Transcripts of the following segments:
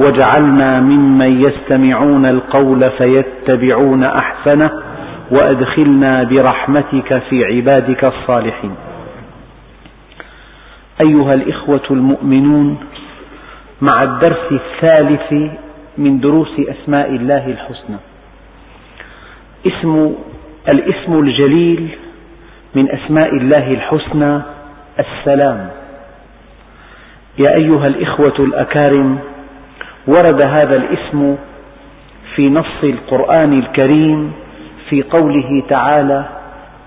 واجعلنا ممن يستمعون القول فيتبعون أحسنه وأدخلنا برحمتك في عبادك الصالحين. أيها الإخوة المؤمنون مع الدرس الثالث من دروس أسماء الله الحسنى اسم الاسم الجليل من أسماء الله الحسنى السلام. يا أيها الإخوة الأكارم ورد هذا الاسم في نص القرآن الكريم في قوله تعالى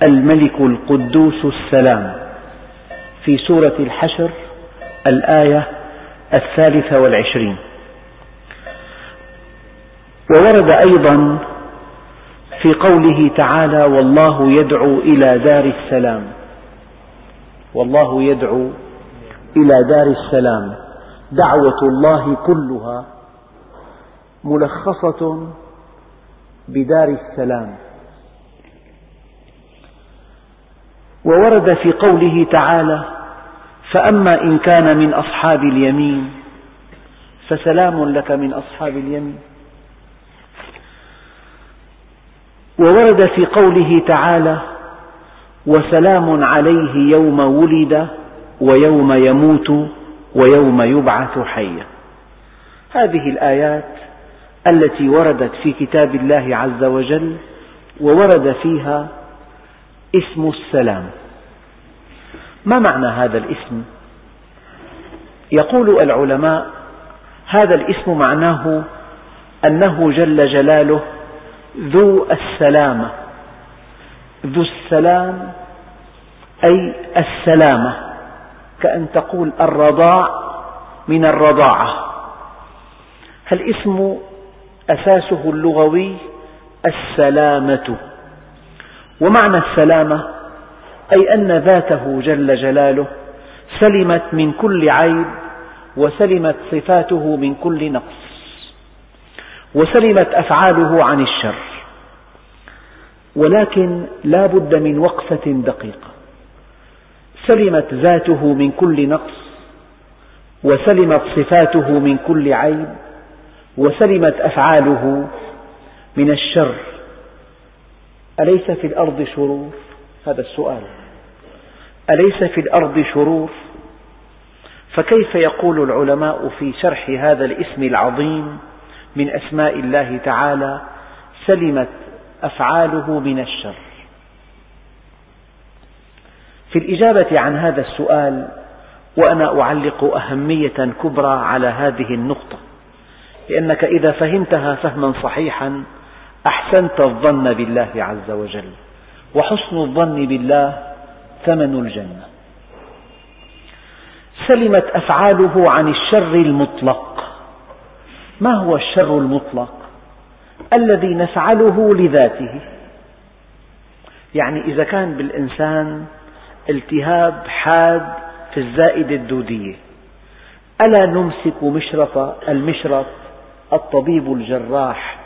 الملك القدوس السلام. في سورة الحشر الآية الثالثة والعشرين. وورد أيضا في قوله تعالى والله يدعو إلى دار السلام. والله يدعو إلى دار السلام. دعوة الله كلها ملخصة بدار السلام. وورد في قوله تعالى فأما إن كان من أصحاب اليمين فسلام لك من أصحاب اليمين. وورد في قوله تعالى وسلام عليه يوم ولد ويوم يموت ويوم يبعث حيا. هذه الآيات التي وردت في كتاب الله عز وجل وورد فيها اسم السلام. ما معنى هذا الاسم؟ يقول العلماء هذا الاسم معناه أنه جل جلاله ذو السلامة. ذو السلام أي السلامة. كأن تقول الرضاع من الرضاعة. الاسم أساسه اللغوي السلامة. ومعنى السلامة أي أن ذاته جل جلاله سلمت من كل عيب وسلمت صفاته من كل نقص. وسلمت أفعاله عن الشر. ولكن لا بد من وقفة دقيقة. سلمت ذاته من كل نقص وسلمت صفاته من كل عيب وسلمت أفعاله من الشر أليس في الأرض شرور؟ هذا السؤال أليس في الأرض شرور؟ فكيف يقول العلماء في شرح هذا الاسم العظيم من أسماء الله تعالى سلمت أفعاله من الشر في الإجابة عن هذا السؤال وأنا أعلق أهمية كبرى على هذه النقطة لأنك إذا فهمتها فهما صحيحا أحسنت الظن بالله عز وجل وحسن الظن بالله ثمن الجنة. سلمت أفعاله عن الشر المطلق. ما هو الشر المطلق؟ الذي نفعله لذاته. يعني إذا كان بالإنسان التهاب حاد في الزائدة الدودية. ألا نمسك مشرط المشرط الطبيب الجراح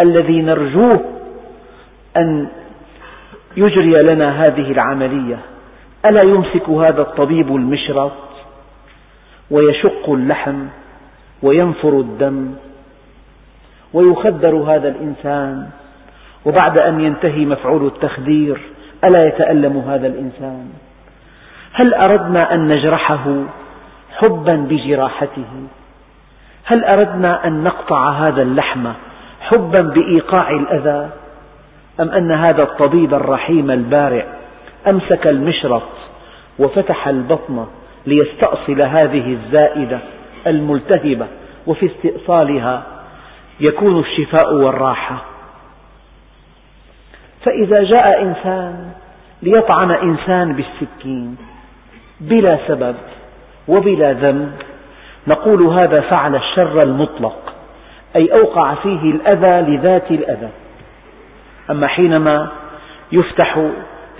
الذي نرجوه أن يجري لنا هذه العملية. ألا يمسك هذا الطبيب المشرط ويشق اللحم وينفر الدم ويخدر هذا الإنسان. وبعد أن ينتهي مفعول التخدير ألا يتألم هذا الإنسان؟ هل أردنا أن نجرحه حبا بجراحته؟ هل أردنا أن نقطع هذا اللحم حبا بإيقاع الأذى؟ أم أن هذا الطبيب الرحيم البارع أمسك المشرط وفتح البطن ليستأصل هذه الزائدة الملتهبة وفي استئصالها يكون الشفاء والراحة. فإذا جاء إنسان ليطعن إنسان بالسكين بلا سبب وبلا ذنب نقول هذا فعل الشر المطلق أي أوقع فيه الأذى لذات الأذى. أما حينما يفتح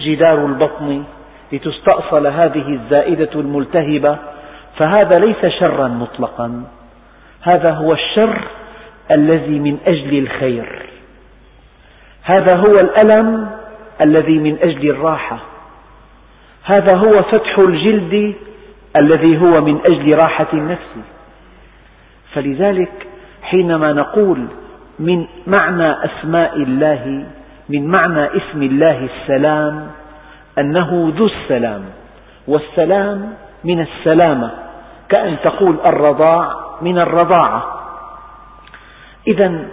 جدار البطن لتستأصل هذه الزائدة الملتهبة فهذا ليس شرا مطلقا هذا هو الشر الذي من أجل الخير. هذا هو الألم الذي من أجل الراحة. هذا هو فتح الجلد الذي هو من أجل راحة النفس. فلذلك حينما نقول من معنى أسماء الله من معنى اسم الله السلام أنه ذو السلام والسلام من السلامة كأن تقول الرضاع من الرضاعة. إذا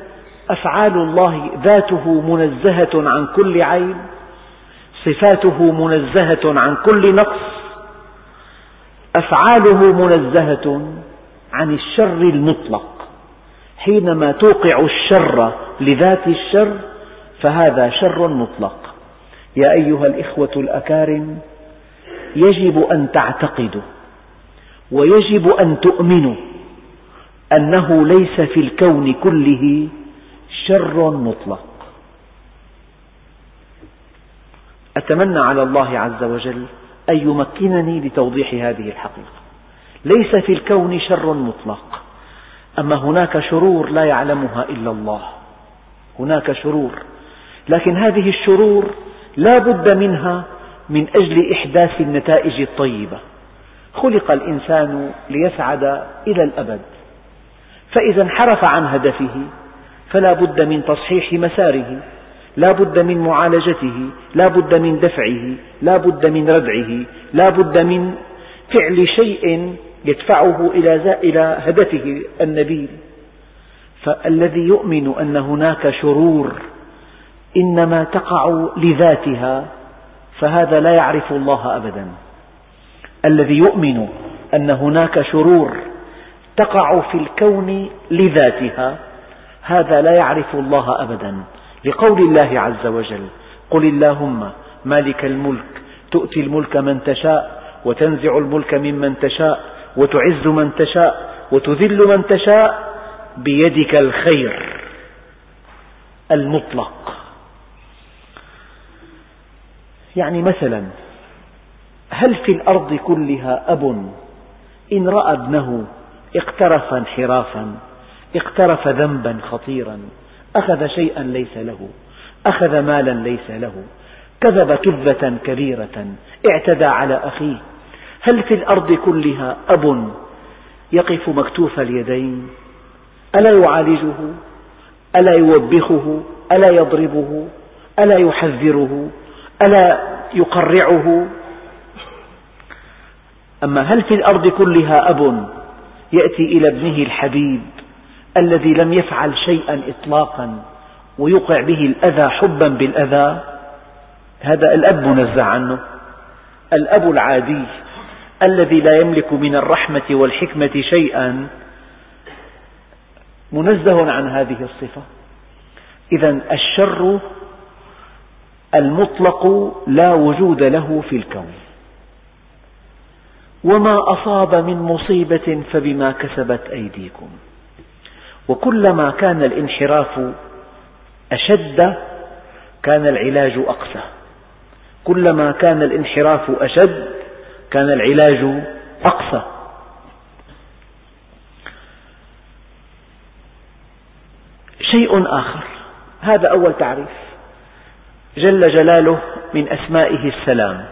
أفعال الله ذاته منزهة عن كل عيب صفاته منزهة عن كل نقص أفعاله منزهة عن الشر المطلق. حينما توقع الشر لذات الشر فهذا شر مطلق. يا أيها الإخوة الأكارم يجب أن تعتقدوا ويجب أن تؤمنوا أنه ليس في الكون كله شر مطلق. أتمنى على الله عز وجل أن يمكنني لتوضيح هذه الحقيقة. ليس في الكون شر مطلق أما هناك شرور لا يعلمها إلا الله. هناك شرور لكن هذه الشرور لا بد منها من أجل إحداث النتائج الطيبة. خلق الإنسان ليسعد إلى الأبد. فإذا انحرف عن هدفه فلا بد من تصحيح مساره. لا بد من معالجته لا بد من دفعه لا بد من ردعه لا بد من فعل شيء يدفعه إلى هدفه النبيل فالذي يؤمن أن هناك شرور إنما تقع لذاتها فهذا لا يعرف الله أبدا. الذي يؤمن أن هناك شرور تقع في الكون لذاتها هذا لا يعرف الله أبدا. لقول الله عز وجل قل اللهم مالك الملك تؤتي الملك من تشاء وتنزع الملك ممن تشاء وتعز من تشاء وتذل من تشاء بيدك الخير المطلق. يعني مثلا هل في الأرض كلها أب؟ إن رأى ابنه اقترف انحرافا اقترف ذنبا خطيرا. أخذ شيئا ليس له أخذ مالا ليس له كذب كذبة كبيرة اعتدى على أخيه. هل في الأرض كلها أب يقف مكتوف اليدين؟ ألا يعالجه؟ ألا يوبخه؟ ألا يضربه؟ ألا يحذره؟ ألا يقرعه؟ أما هل في الأرض كلها أب يأتي إلى ابنه الحبيب؟ الذي لم يفعل شيئا إطلاقا ويوقع به الأذى حبا بالأذى هذا الأب منزه عنه. الأب العادي الذي لا يملك من الرحمة والحكمة شيئا منزه عن هذه الصفة. إذا الشر المطلق لا وجود له في الكون. وما أصاب من مصيبة فبما كسبت أيديكم. وكلما كان الانحراف أشد كان العلاج أقسى كلما كان الانحراف أشد كان العلاج أقسى شيء آخر هذا أول تعريف. جل جلاله من أسمائه السلام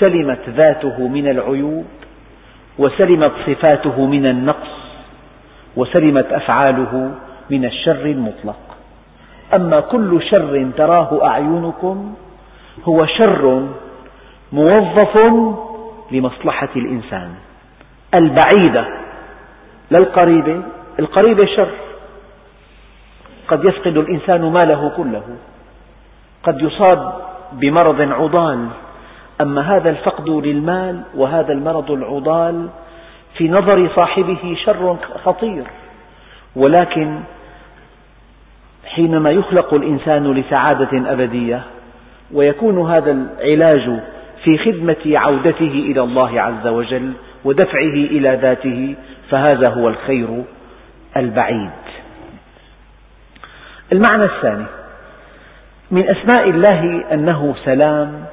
سلمت ذاته من العيوب وسلمت صفاته من النقص. وسلمت أفعاله من الشر المطلق. أما كل شر تراه أعينكم هو شر موظف لمصلحة الإنسان. البعيدة لا القريبة القريبة شر. قد يفقد الإنسان ماله كله. قد يصاب بمرض عضال. أما هذا الفقد للمال وهذا المرض العضال في نظر صاحبه شر خطير. ولكن حينما يخلق الإنسان لسعادة أبدية ويكون هذا العلاج في خدمة عودته إلى الله عز وجل ودفعه إلى ذاته فهذا هو الخير البعيد. المعنى الثاني من أسماء الله أنه سلام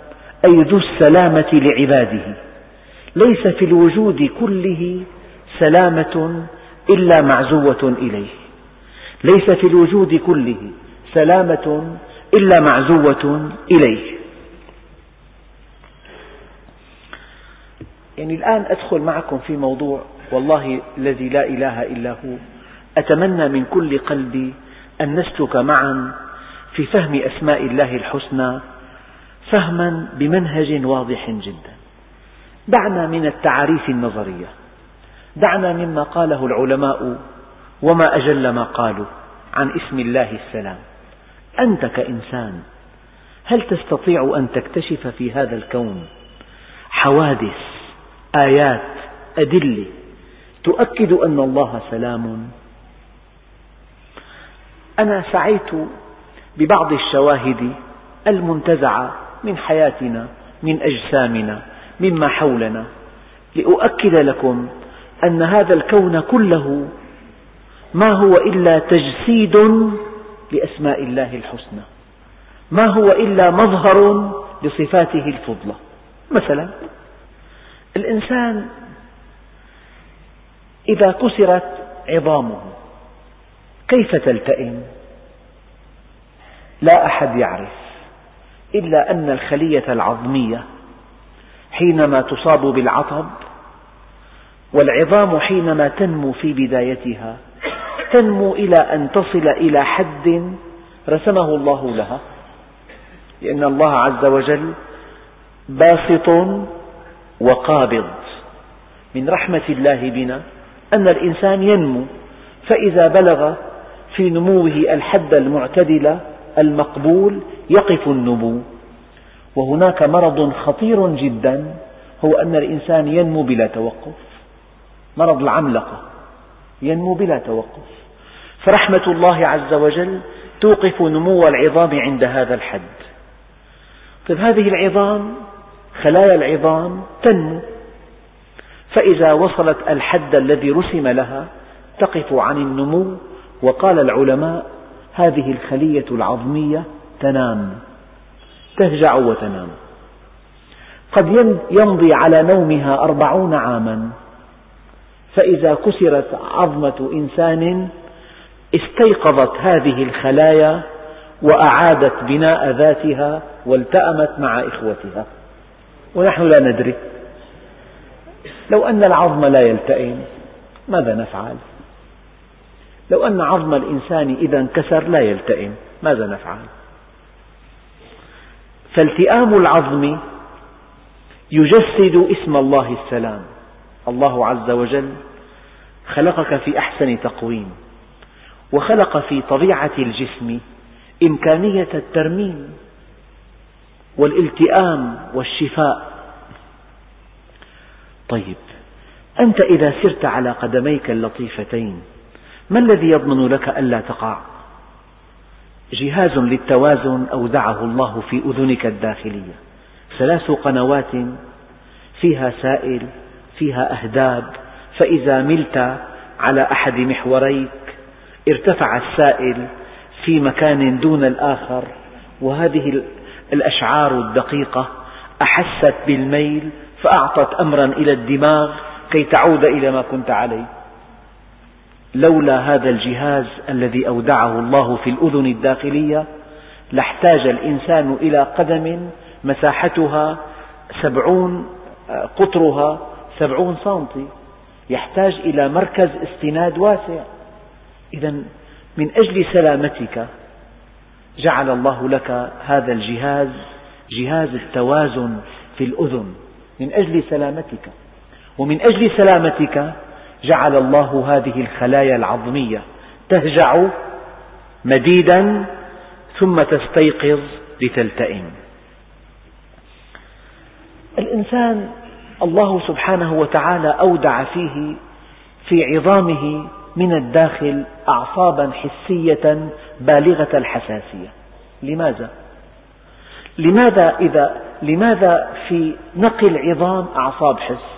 أي ذو السلامة لعباده. ليس في الوجود كله سلامة إلا معزوة إليه. ليس في الوجود كله سلامة إلا معزوة إليه. يعني الآن أدخل معكم في موضوع والله الذي لا إله إلا هو. أتمنى من كل قلبي أن نسلك معا في فهم أسماء الله الحسنى فهما بمنهج واضح جدا. دعنا من التعاريف النظرية. دعنا مما قاله العلماء وما أجل ما قالوا عن اسم الله السلام. أنت كإنسان هل تستطيع أن تكتشف في هذا الكون حوادث آيات أدلة تؤكد أن الله سلام؟ أنا سعيت ببعض الشواهد المنتزعة من حياتنا من أجسامنا مما حولنا. لأؤكد لكم أن هذا الكون كله ما هو إلا تجسيد لأسماء الله الحسنى. ما هو إلا مظهر لصفاته الفضلى. مثلا الإنسان إذا كسرت عظامه كيف تلتئم؟ لا أحد يعرف إلا أن الخلية العظمية حينما تصاب بالعطب والعظام حينما تنمو في بدايتها تنمو إلى أن تصل إلى حد رسمه الله لها. لأن الله عز وجل باسط وقابض. من رحمة الله بنا أن الإنسان ينمو فإذا بلغ في نموه الحد المعتدل المقبول يقف النمو. وهناك مرض خطير جدا هو أن الإنسان ينمو بلا توقف. مرض العملقة. ينمو بلا توقف. فرحمة الله عز وجل توقف نمو العظام عند هذا الحد. طيب هذه العظام خلايا العظام تنمو. فإذا وصلت الحد الذي رسم لها تقف عن النمو وقال العلماء هذه الخلية العظمية تنام. تهجع وتنام قد يمضي على نومها أربعون عاما فإذا كسرت عظمة إنسان استيقظت هذه الخلايا وأعادت بناء ذاتها والتأمت مع إخوتها ونحن لا ندري لو أن العظم لا يلتئم ماذا نفعل؟ لو أن عظم الإنسان إذا انكسر لا يلتئم ماذا نفعل؟ فالتئام العظم يجسد اسم الله السلام الله عز وجل خلقك في أحسن تقويم وخلق في طبيعة الجسم إمكانية الترميم والالتئام والشفاء طيب أنت إذا سرت على قدميك اللطيفتين ما الذي يضمن لك ألا تقع؟ جهاز للتوازن أودعه الله في أذنك الداخلية. ثلاث قنوات فيها سائل فيها أهداب. فإذا ملت على أحد محوريك ارتفع السائل في مكان دون الآخر. وهذه الأشعار الدقيقة أحست بالميل فأعطت أمرا إلى الدماغ كي تعود إلى ما كنت عليه. لولا هذا الجهاز الذي أودعه الله في الأذن الداخلية لاحتاج الإنسان إلى قدم مساحتها سبعون قطرها سبعون سنتي. يحتاج إلى مركز استناد واسع. إذا من أجل سلامتك جعل الله لك هذا الجهاز جهاز التوازن في الأذن من أجل سلامتك. ومن أجل سلامتك جعل الله هذه الخلايا العظمية تهجع مديدا ثم تستيقظ لتلتئم الإنسان الله سبحانه وتعالى أودع فيه في عظامه من الداخل أعصابا حسية بالغة الحساسية لماذا؟ لماذا إذا لماذا في نقي العظام أعصاب حس؟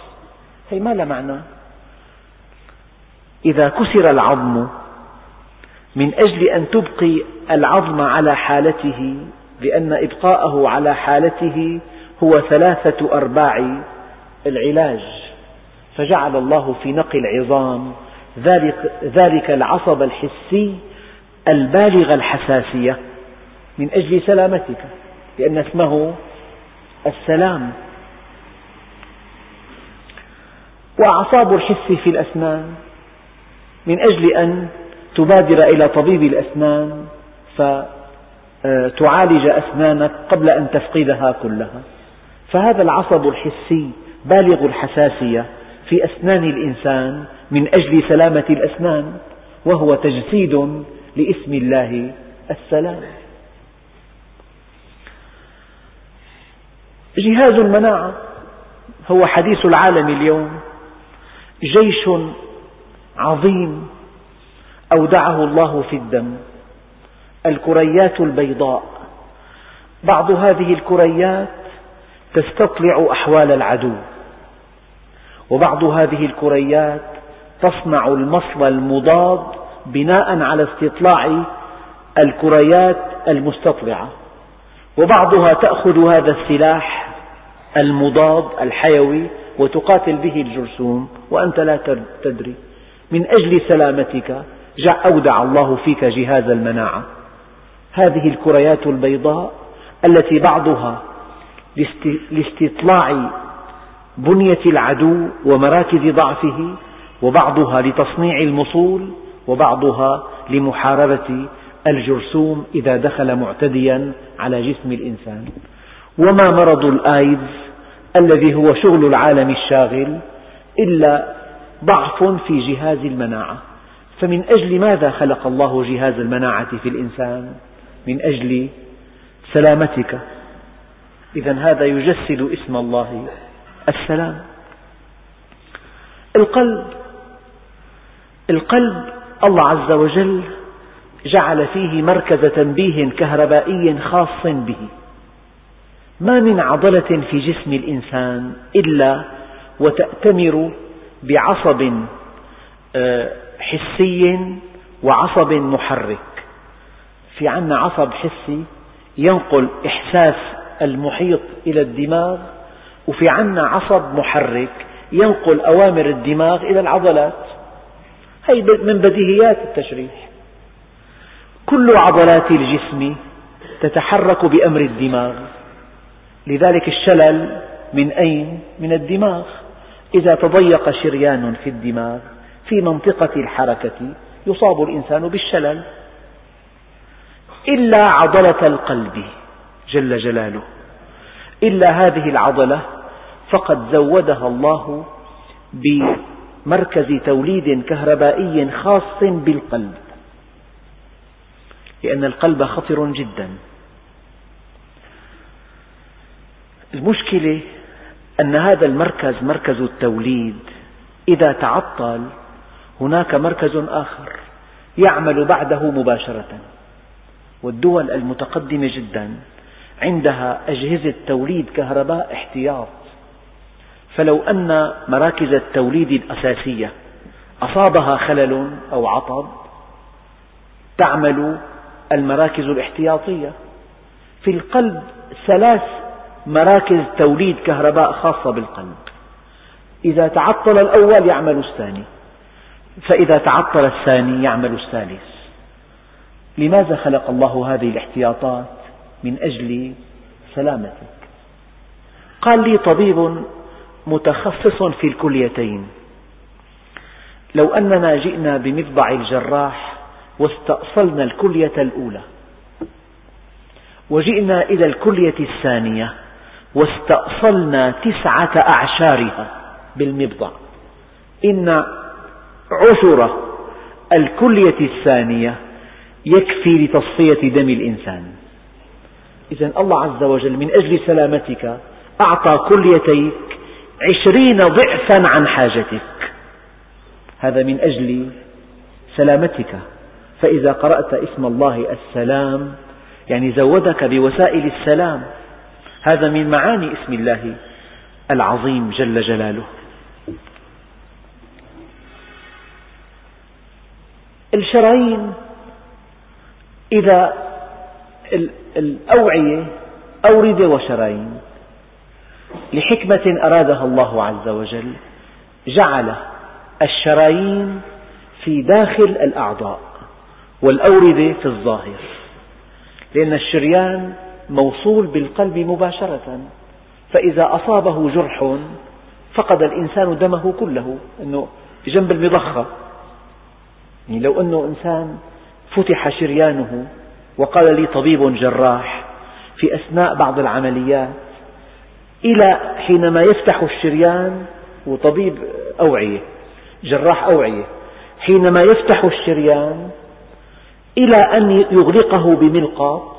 هي ما لها معنى إذا كسر العظم من أجل أن تبقي العظم على حالته لأن إبقاءه على حالته هو ثلاثة أرباع العلاج. فجعل الله في نقي العظام ذلك, ذلك العصب الحسي البالغ الحساسية من أجل سلامتك لأن اسمه السلام. وأعصاب الحس في الأسنان من أجل أن تبادر إلى طبيب الأسنان فتعالج أسنانك قبل أن تفقدها كلها. فهذا العصب الحسي بالغ الحساسية في أسنان الإنسان من أجل سلامة الأسنان وهو تجسيد لاسم الله السلام. جهاز المناعة هو حديث العالم اليوم. جيش عظيم. أودعه الله في الدم. الكريات البيضاء. بعض هذه الكريات تستطلع أحوال العدو. وبعض هذه الكريات تصنع المصل المضاد بناء على استطلاع الكريات المستطلعة وبعضها تأخذ هذا السلاح المضاد الحيوي وتقاتل به الجرثوم. وأنت لا تدري. من أجل سلامتك أودع الله فيك جهاز المناعة. هذه الكريات البيضاء التي بعضها لاستطلاع بنية العدو ومراكز ضعفه وبعضها لتصنيع المصول وبعضها لمحاربة الجرثوم إذا دخل معتديا على جسم الإنسان. وما مرض الآيدز الذي هو شغل العالم الشاغل إلا ضعف في جهاز المناعة. فمن أجل ماذا خلق الله جهاز المناعة في الإنسان؟ من أجل سلامتك. إذا هذا يجسد اسم الله السلام. القلب القلب الله عز وجل جعل فيه مركز تنبيه كهربائي خاص به. ما من عضلة في جسم الإنسان إلا وتأتمر بعصب آه، حسي وعصب محرك. في عنا عصب حسي ينقل إحساس المحيط إلى الدماغ وفي عنا عصب محرك ينقل أوامر الدماغ إلى العضلات. هي من بديهيات التشريح. كل عضلات الجسم تتحرك بأمر الدماغ لذلك الشلل من أين؟ من الدماغ. إذا تضيق شريان في الدماغ في منطقة الحركة يصاب الإنسان بالشلل. إلا عضلة القلب جل جلاله. إلا هذه العضلة فقد زودها الله بمركز توليد كهربائي خاص بالقلب. لأن القلب خطر جدا. المشكلة أن هذا المركز مركز التوليد. إذا تعطل هناك مركز آخر يعمل بعده مباشرة. والدول المتقدمة جدا عندها أجهزة توليد كهرباء احتياط. فلو أن مراكز التوليد الأساسية أصابها خلل أو عطب تعمل المراكز الاحتياطية. في القلب ثلاث مراكز توليد كهرباء خاصة بالقلب. إذا تعطل الأول يعمل الثاني فإذا تعطل الثاني يعمل الثالث. لماذا خلق الله هذه الاحتياطات من أجل سلامتك؟ قال لي طبيب متخصص في الكليتين لو أننا جئنا بمفضع الجراح واستأصلنا الكلية الأولى وجئنا إلى الكلية الثانية واستأصلنا تسعة أعشارها بالمبضع إن عشر الكلية الثانية يكفي لتصفية دم الإنسان. إذا الله عز وجل من أجل سلامتك أعطى كليتيك عشرين ضعفا عن حاجتك. هذا من أجل سلامتك. فإذا قرأت اسم الله السلام يعني زودك بوسائل السلام هذا من معاني اسم الله العظيم جل جلاله. الشرايين إذا الأوعية أوردة وشرايين لحكمة أرادها الله عز وجل جعل الشرايين في داخل الأعضاء والأوردة في الظاهر لأن الشريان موصول بالقلب مباشرة. فإذا أصابه جرح فقد الإنسان دمه كله. أنه جنب المضخة. يعني لو أنه إنسان فتح شريانه وقال لي طبيب جراح في أثناء بعض العمليات إلى حينما يفتح الشريان وطبيب أوعية جراح أوعية حينما يفتح الشريان إلى أن يغلقه بملقاط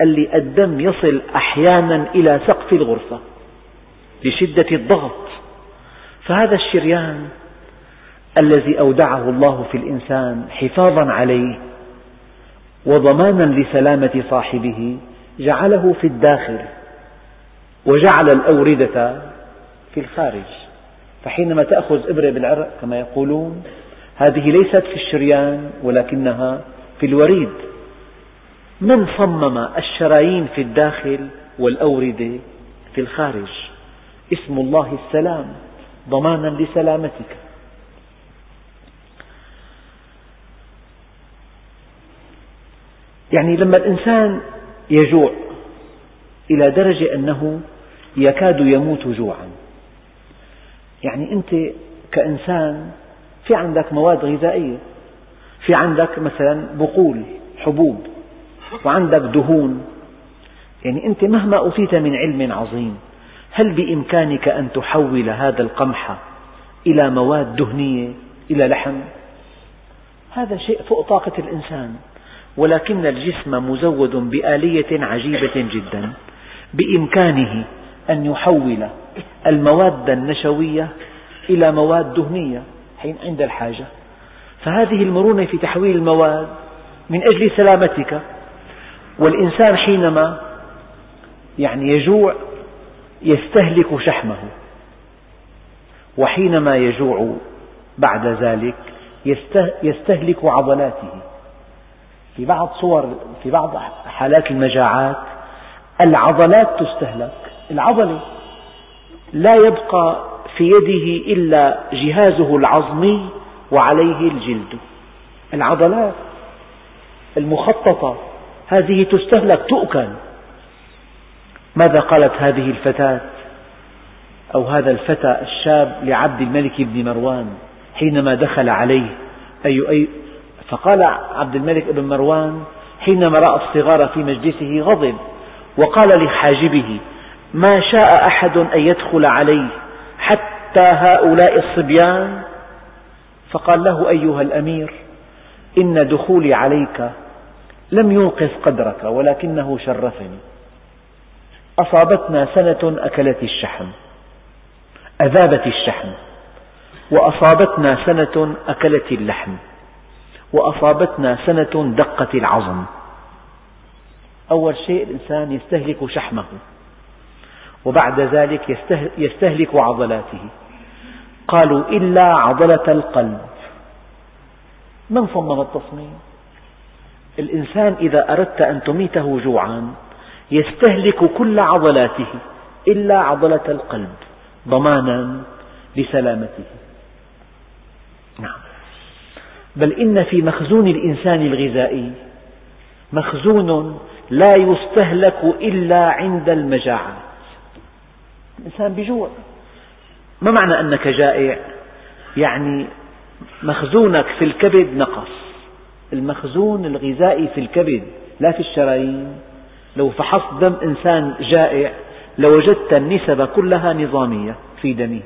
اللي الدم يصل أحيانا إلى سقف الغرفة لشدة الضغط. فهذا الشريان الذي أودعه الله في الإنسان حفاظا عليه وضمانا لسلامة صاحبه جعله في الداخل وجعل الأوردة في الخارج. فحينما تأخذ إبرة بالعرق كما يقولون هذه ليست في الشريان ولكنها في الوريد. من صمم الشرايين في الداخل والأوردة في الخارج؟ اسم الله السلام ضمانا لسلامتك. يعني لما الإنسان يجوع إلى درجة أنه يكاد يموت جوعا. يعني أنت كإنسان في عندك مواد غذائية في عندك مثلا بقول حبوب وعندك دهون. يعني أنت مهما أوتيت من علم عظيم هل بإمكانك أن تحول هذا القمح إلى مواد دهنية إلى لحم؟ هذا شيء فوق طاقة الإنسان. ولكن الجسم مزود بآلية عجيبة جدا بإمكانه أن يحول المواد النشوية إلى مواد دهنية حين عند الحاجة. فهذه المرونة في تحويل المواد من أجل سلامتك والإنسان حينما يعني يجوع يستهلك شحمه وحينما يجوع بعد ذلك يستهلك عضلاته. في بعض صور في بعض حالات المجاعات العضلات تستهلك. العضلة لا يبقى في يده إلا جهازه العظمي وعليه الجلد. العضلات المخططة هذه تستهلك تؤكل. ماذا قالت هذه الفتاة أو هذا الفتى الشاب لعبد الملك بن مروان حينما دخل عليه؟ أي أي فقال عبد الملك بن مروان حينما رأى الصغار في مجلسه غضب وقال لحاجبه ما شاء أحد أن يدخل عليه حتى هؤلاء الصبيان؟ فقال له أيها الأمير إن دخولي عليك لم ينقذ قدرك ولكنه شرفني. أصابتنا سنة أكلت الشحم أذابت الشحم وأصابتنا سنة أكلت اللحم وأصابتنا سنة دقت العظم. أول شيء الإنسان يستهلك شحمه وبعد ذلك يستهلك عضلاته. قالوا إلا عضلة القلب. من صمم التصميم؟ الإنسان إذا أردت أن تميته جوعا يستهلك كل عضلاته إلا عضلة القلب ضمانا لسلامته. نعم. بل إن في مخزون الإنسان الغذائي مخزون لا يستهلك إلا عند المجاعات. الإنسان بجوع. ما معنى أنك جائع؟ يعني مخزونك في الكبد نقص. المخزون الغذائي في الكبد لا في الشرايين. لو فحصت دم إنسان جائع لوجدت النسب كلها نظامية في دمه.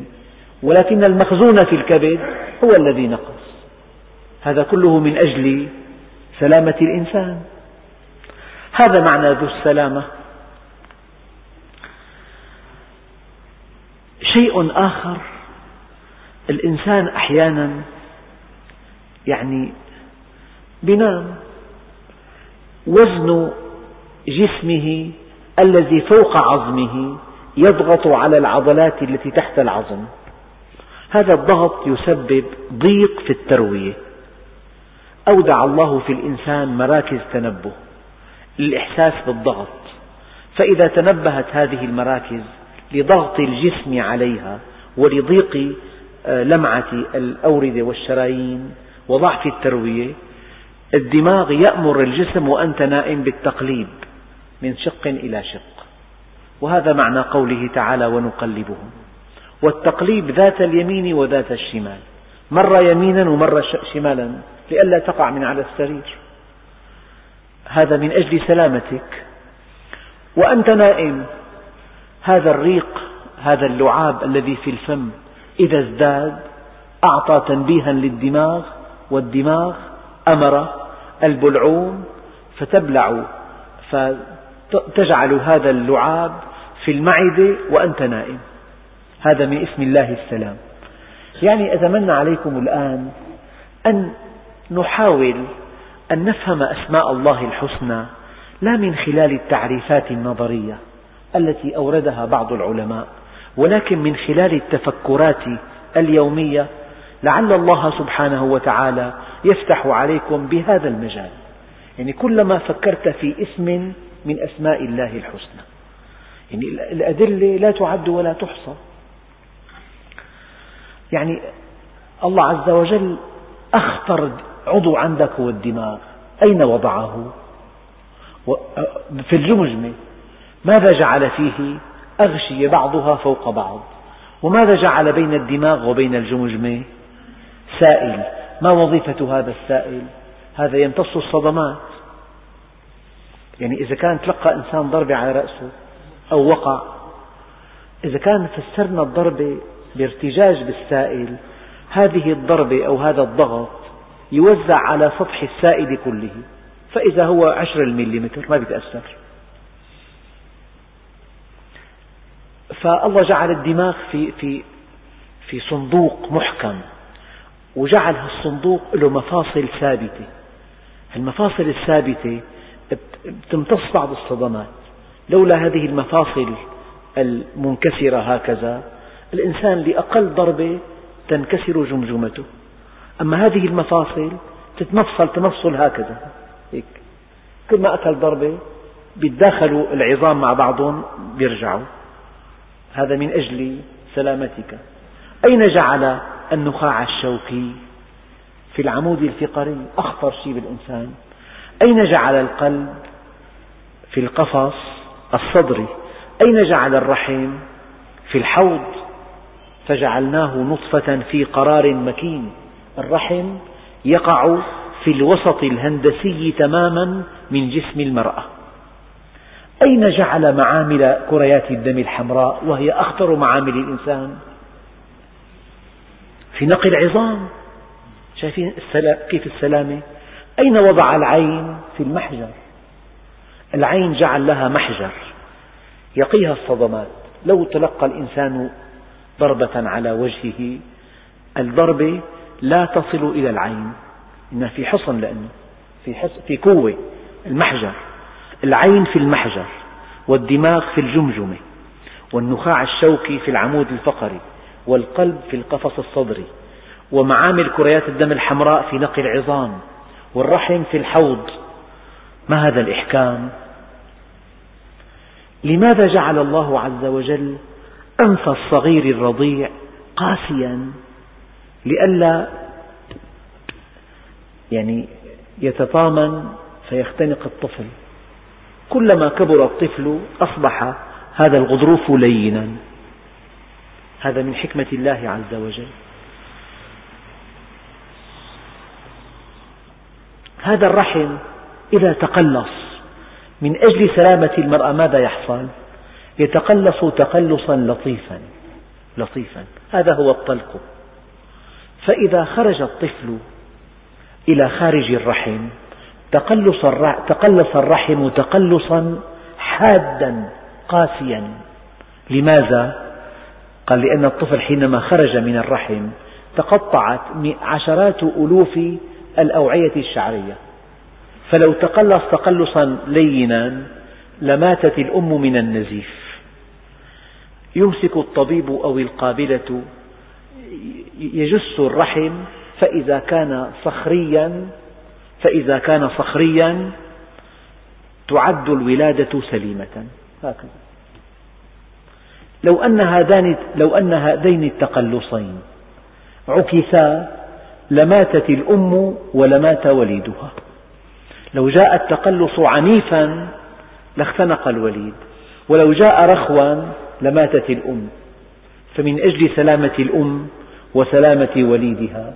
ولكن المخزون في الكبد هو الذي نقص. هذا كله من أجل سلامة الإنسان. هذا معنى ذو السلامة. شيء آخر الإنسان أحيانا يعني بنام وزن جسمه الذي فوق عظمه يضغط على العضلات التي تحت العظم. هذا الضغط يسبب ضيق في التروية. أودع الله في الإنسان مراكز تنبه للإحساس بالضغط. فإذا تنبهت هذه المراكز لضغط الجسم عليها ولضيق آه، لمعة الأوردة والشرايين وضعف التروية الدماغ يأمر الجسم وأنت نائم بالتقليب من شق إلى شق. وهذا معنى قوله تعالى ونقلبهم والتقليب ذات اليمين وذات الشمال. مرة يمينا ومرة شمالا لئلا تقع من على السرير. هذا من أجل سلامتك. وأنت نائم. هذا الريق هذا اللعاب الذي في الفم إذا ازداد أعطى تنبيها للدماغ والدماغ أمر البلعوم فتبلع فتجعل هذا اللعاب في المعدة وأنت نائم. هذا من اسم الله السلام. يعني أتمنى عليكم الآن أن نحاول أن نفهم أسماء الله الحسنى لا من خلال التعريفات النظرية التي أوردها بعض العلماء ولكن من خلال التفكرات اليومية لعل الله سبحانه وتعالى يفتح عليكم بهذا المجال. يعني كلما فكرت في اسم من أسماء الله الحسنى. يعني الأدلة لا تعد ولا تحصى. يعني الله عز وجل أخطر عضو عندك هو الدماغ أين وضعه؟ في الجمجمة ماذا جعل فيه؟ أغشية بعضها فوق بعض. وماذا جعل بين الدماغ وبين الجمجمة؟ سائل. ما وظيفة هذا السائل؟ هذا يمتص الصدمات. يعني إذا كان تلقى إنسان ضربة على رأسه أو وقع إذا كان فسرنا الضربة بارتجاج بالسائل هذه الضربة أو هذا الضغط يوزع على سطح السائل كله. فإذا هو عشر المليمتر ما بيتأثر. فالله جعل الدماغ في في في صندوق محكم. وجعل هالصندوق له مفاصل ثابتة. المفاصل الثابتة تمتص بعض الصدمات. لولا هذه المفاصل المنكسرة هكذا الإنسان لأقل ضربة تنكسر جمجمته. أما هذه المفاصل تتمفصل تمفصل هكذا. هيك. كل ما أكل ضربة بيتداخلوا العظام مع بعضهم بيرجعوا. هذا من أجل سلامتك. أين جعل النخاع الشوكي في العمود الفقري أخطر شيء بالإنسان. أين جعل القلب؟ في القفص الصدري. أين جعل الرحم؟ في الحوض. فجعلناه نطفة في قرار مكين. الرحم يقع في الوسط الهندسي تماما من جسم المرأة. أين جعل معامل كريات الدم الحمراء؟ وهي أخطر معامل الإنسان. في نقل العظام شايفين كيف السلامة؟ أين وضع العين في المحجر؟ العين جعل لها محجر يقيها الصدمات. لو تلقى الإنسان ضربة على وجهه الضربة لا تصل إلى العين إنها في حصن لأنه في, حصن في قوة. المحجر العين في المحجر والدماغ في الجمجمة والنخاع الشوكي في العمود الفقري. والقلب في القفص الصدري ومعامل كريات الدم الحمراء في نقي العظام والرحم في الحوض. ما هذا الإحكام؟ لماذا جعل الله عز وجل أنف الصغير الرضيع قاسيا؟ لئلا يعني يتطامن فيختنق الطفل. كلما كبر الطفل أصبح هذا الغضروف لينا. هذا من حكمة الله عز وجل هذا الرحم إذا تقلص من أجل سلامة المرأة ماذا يحصل؟ يتقلص تقلصا لطيفا لطيفا هذا هو الطلق فإذا خرج الطفل إلى خارج الرحم تقلص الرحم تقلصا حادا قاسيا لماذا؟ قال لأن الطفل حينما خرج من الرحم تقطعت عشرات ألوف الأوعية الشعرية. فلو تقلص تقلصا لينا لماتت الأم من النزيف. يمسك الطبيب أو القابلة يجس الرحم فإذا كان صخريا فإذا كان صخريا تعد الولادة سليمة. هكذا. لو أن هذان لو أن هذين التقلصين. عكسا لماتت الأم ولمات وليدها لو جاء التقلص عنيفا لاختنق الوليد. ولو جاء رخوا لماتت الأم. فمن أجل سلامة الأم وسلامة وليدها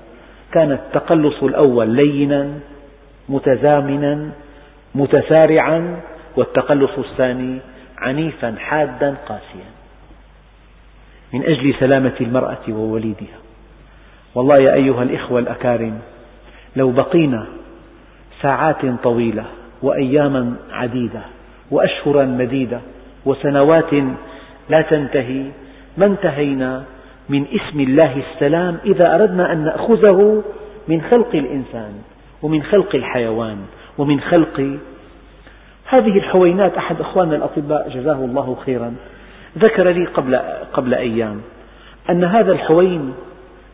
كان التقلص الأول لينا متزامنا متسارعا والتقلص الثاني عنيفا حادا قاسيا. من أجل سلامة المرأة ووليدها. والله يا أيها الإخوة الأكارم لو بقينا ساعات طويلة وأياما عديدة وأشهرا مديدة وسنوات لا تنتهي ما انتهينا من اسم الله السلام إذا أردنا أن نأخذه من خلق الإنسان ومن خلق الحيوان ومن خلق هذه الحوينات. أحد أخواننا الأطباء جزاه الله خيرا ذكر لي قبل, قبل أيام أن هذا الحوين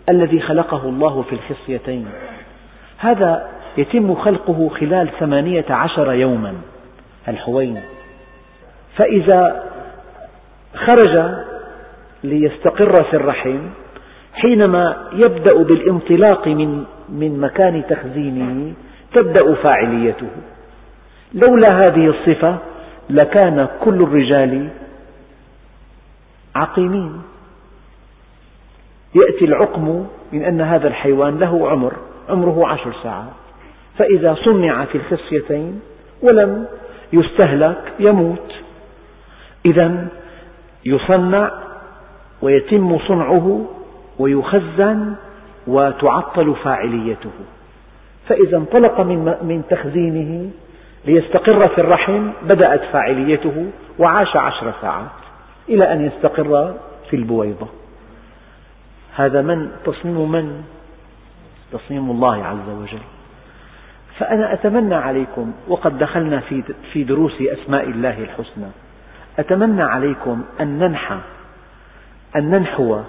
الذي خلقه الله في الخصيتين هذا يتم خلقه خلال ثمانية عشر يوما الحوين فإذا خرج ليستقر في الرحم حينما يبدأ بالانطلاق من, من مكان تخزينه تبدأ فاعليته. لولا هذه الصفة لكان كل الرجال عقيمين. يأتي العقم من أن هذا الحيوان له عمر عمره عشر ساعات. فإذا صنع في الخصيتين ولم يستهلك يموت. إذا يصنع ويتم صنعه ويخزن وتعطل فاعليته. فإذا انطلق من تخزينه ليستقر في الرحم بدأت فاعليته وعاش عشر ساعات. إلى أن يستقر في البويضة. هذا من؟ تصميم من؟ تصميم الله عز وجل. فأنا أتمنى عليكم وقد دخلنا في دروس أسماء الله الحسنى. أتمنى عليكم أن ننحى أن ننحو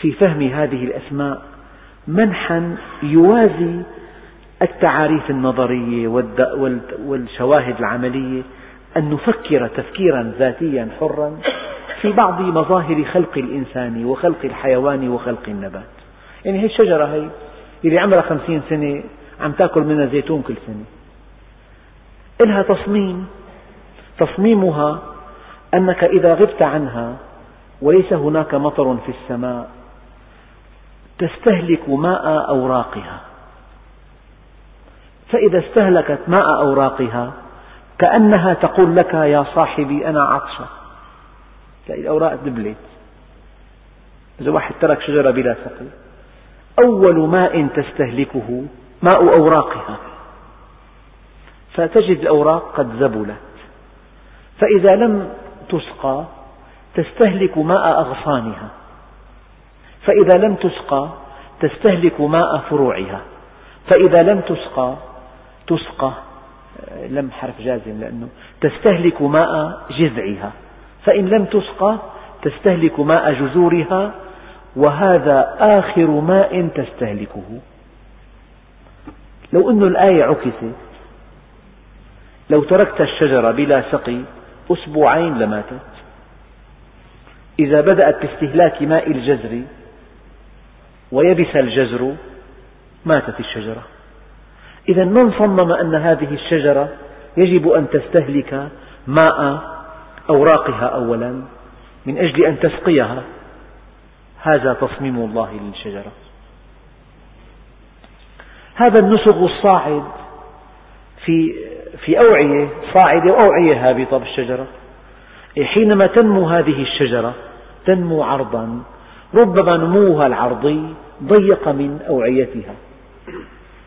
في فهم هذه الأسماء منحا يوازي التعاريف النظرية والشواهد العملية أن نفكر تفكيرا ذاتيا حرا في بعض مظاهر خلق الإنسان وخلق الحيوان وخلق النبات. يعني هي الشجرة هي اللي عمرها خمسين سنة عم تأكل منها زيتون كل سنة. إلها تصميم. تصميمها أنك إذا غبت عنها وليس هناك مطر في السماء تستهلك ماء أوراقها. فإذا استهلكت ماء أوراقها كأنها تقول لك يا صاحبي أنا عطشة. تلاقي الأوراق دبلت. إذا واحد ترك شجرة بلا سقي أول ماء تستهلكه ماء أوراقها. فتجد الأوراق قد زبلت. فإذا لم تسقى تستهلك ماء أغصانها. فإذا لم تسقى تستهلك ماء فروعها. فإذا لم تسقى تسقى لم حرف جازم لأنه تستهلك ماء جذعها. فإن لم تسقى تستهلك ماء جذورها وهذا آخر ماء تستهلكه. لو أن الآية عكست لو تركت الشجرة بلا سقي أسبوعين لماتت. إذا بدأت باستهلاك ماء الجزر ويبس الجزر ماتت الشجرة. إذا من صمم أن هذه الشجرة يجب أن تستهلك ماء أوراقها أولا من أجل أن تسقيها. هذا تصميم الله للشجرة. هذا النسغ الصاعد في في أوعية صاعدة وأوعية هابطة بالشجرة حينما تنمو هذه الشجرة تنمو عرضا ربما نموها العرضي ضيق من أوعيتها.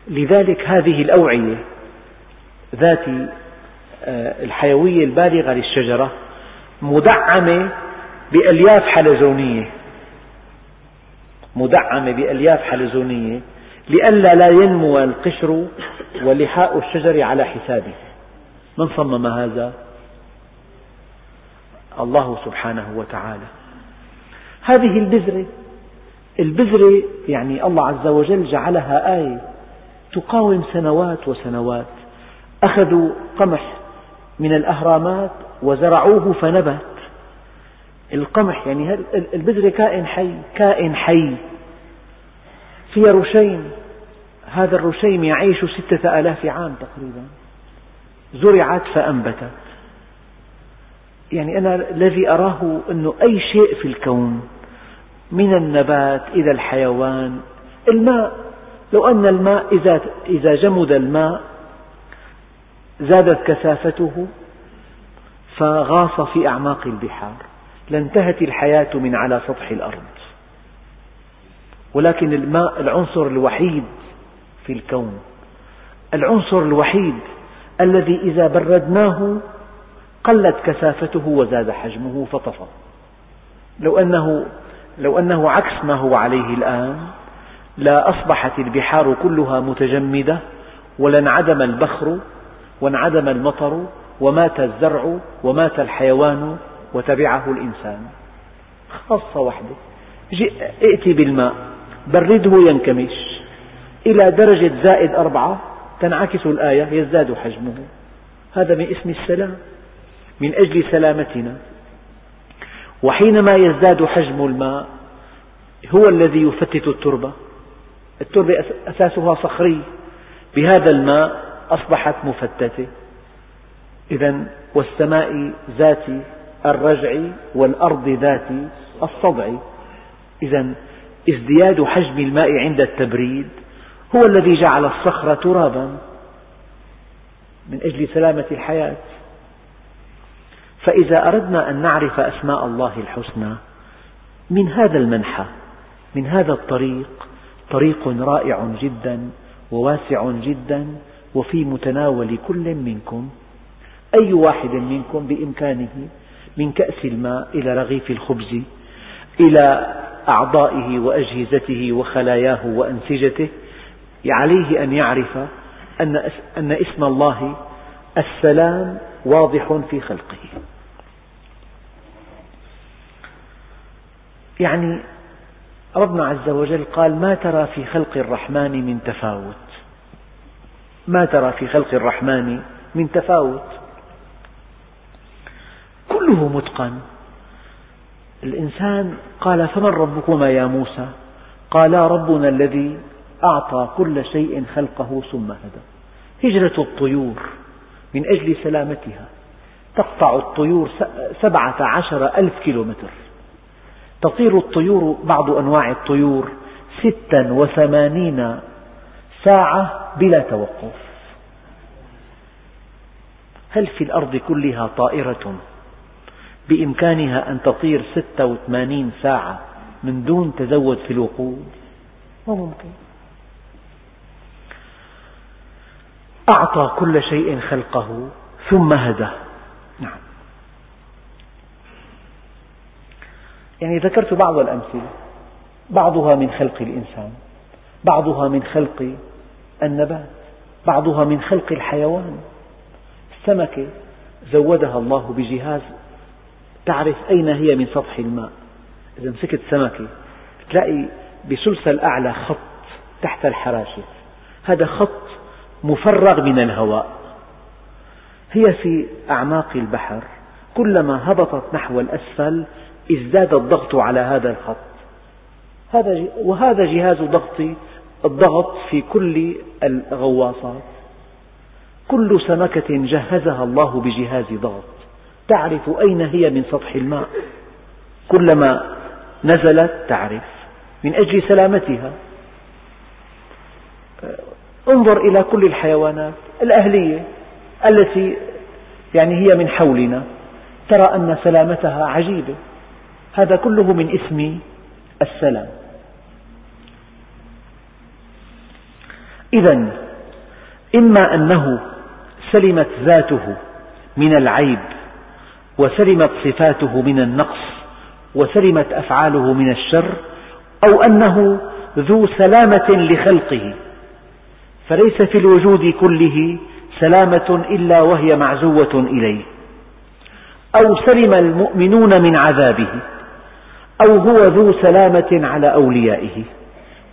لذلك هذه الأوعية ذات آه، الحيوية البالغة للشجرة مدعمة بألياف حلزونية. مدعمة بألياف حلزونية لئلا لا ينمو القشر ولحاء الشجر على حسابه. من صمم هذا؟ الله سبحانه وتعالى. هذه البذرة البذرة يعني الله عز وجل جعلها آية تقاوم سنوات وسنوات. أخذوا قمح من الأهرامات وزرعوه فنبت. القمح يعني البذرة كائن حي كائن حي. فيها رشيم هذا الرشيم يعيش ستة آلاف عام تقريبا. زرعت فأنبتت. يعني أنا الذي أراه أنه أي شيء في الكون من النبات إلى الحيوان الماء لو أن الماء إذا, إذا جمد الماء زادت كثافته فغاص في أعماق البحار. لانتهت الحياة من على سطح الأرض. ولكن الماء العنصر الوحيد في الكون العنصر الوحيد الذي إذا بردناه قلت كثافته وزاد حجمه فطفى. لو أنه, لو أنه عكس ما هو عليه الآن لا أصبحت البحار كلها متجمدة ولانعدم البخر وانعدم المطر ومات الزرع ومات الحيوان وتبعه الإنسان. خاصة وحده. ائتي بالماء برده ينكمش. إلى درجة زائد أربعة تنعكس الآية يزداد حجمه. هذا من اسم السلام من أجل سلامتنا. وحينما يزداد حجم الماء هو الذي يفتت التربة. التربة أساسها صخري. بهذا الماء أصبحت مفتتة. إذا والسماء ذات الرجع والأرض ذات الصدع. إذا ازدياد حجم الماء عند التبريد هو الذي جعل الصخر ترابا من أجل سلامة الحياة. فإذا أردنا أن نعرف أسماء الله الحسنى من هذا المنحى من هذا الطريق طريق رائع جدا وواسع جدا وفي متناول كل منكم أي واحد منكم بإمكانه من كأس الماء إلى رغيف الخبز إلى أعضائه وأجهزته وخلاياه وأنسجته عليه أن يعرف أن اسم الله السلام واضح في خلقه. يعني ربنا عز وجل قال ما ترى في خلق الرحمن من تفاوت؟ ما ترى في خلق الرحمن من تفاوت؟ كله متقن. الإنسان قال فمن ربكما يا موسى؟ قالا ربنا الذي أعطى كل شيء خلقه ثم هدى. هجرة الطيور من أجل سلامتها. تقطع الطيور سبعة عشر ألف كيلومتر. تطير الطيور بعض أنواع الطيور ستا وثمانين ساعة بلا توقف. هل في الأرض كلها طائرة؟ بإمكانها أن تطير ستة وثمانين ساعة من دون تزود في الوقود ممكن. أعطى كل شيء خلقه ثم هدى. نعم. يعني ذكرت بعض الأمثلة. بعضها من خلق الإنسان. بعضها من خلق النبات بعضها من خلق الحيوان. السمكة زودها الله بجهاز تعرف أين هي من سطح الماء. إذا مسكت سمكة تلاقي بسلسل أعلى خط تحت الحراشف هذا خط مفرغ من الهواء. هي في أعماق البحر. كلما هبطت نحو الأسفل ازداد الضغط على هذا الخط. هذا وهذا جهاز ضغط الضغط في كل الغواصات. كل سمكة جهزها الله بجهاز ضغط. تعرف أين هي من سطح الماء. كلما نزلت تعرف من أجل سلامتها. انظر إلى كل الحيوانات الأهلية التي يعني هي من حولنا. ترى أن سلامتها عجيبة. هذا كله من اسم السلام. إذا إما أنه سلمت ذاته من العيب وسلمت صفاته من النقص وسلمت أفعاله من الشر أو أنه ذو سلامة لخلقه فليس في الوجود كله سلامة إلا وهي معزوة إليه. أو سلم المؤمنون من عذابه أو هو ذو سلامة على أوليائه.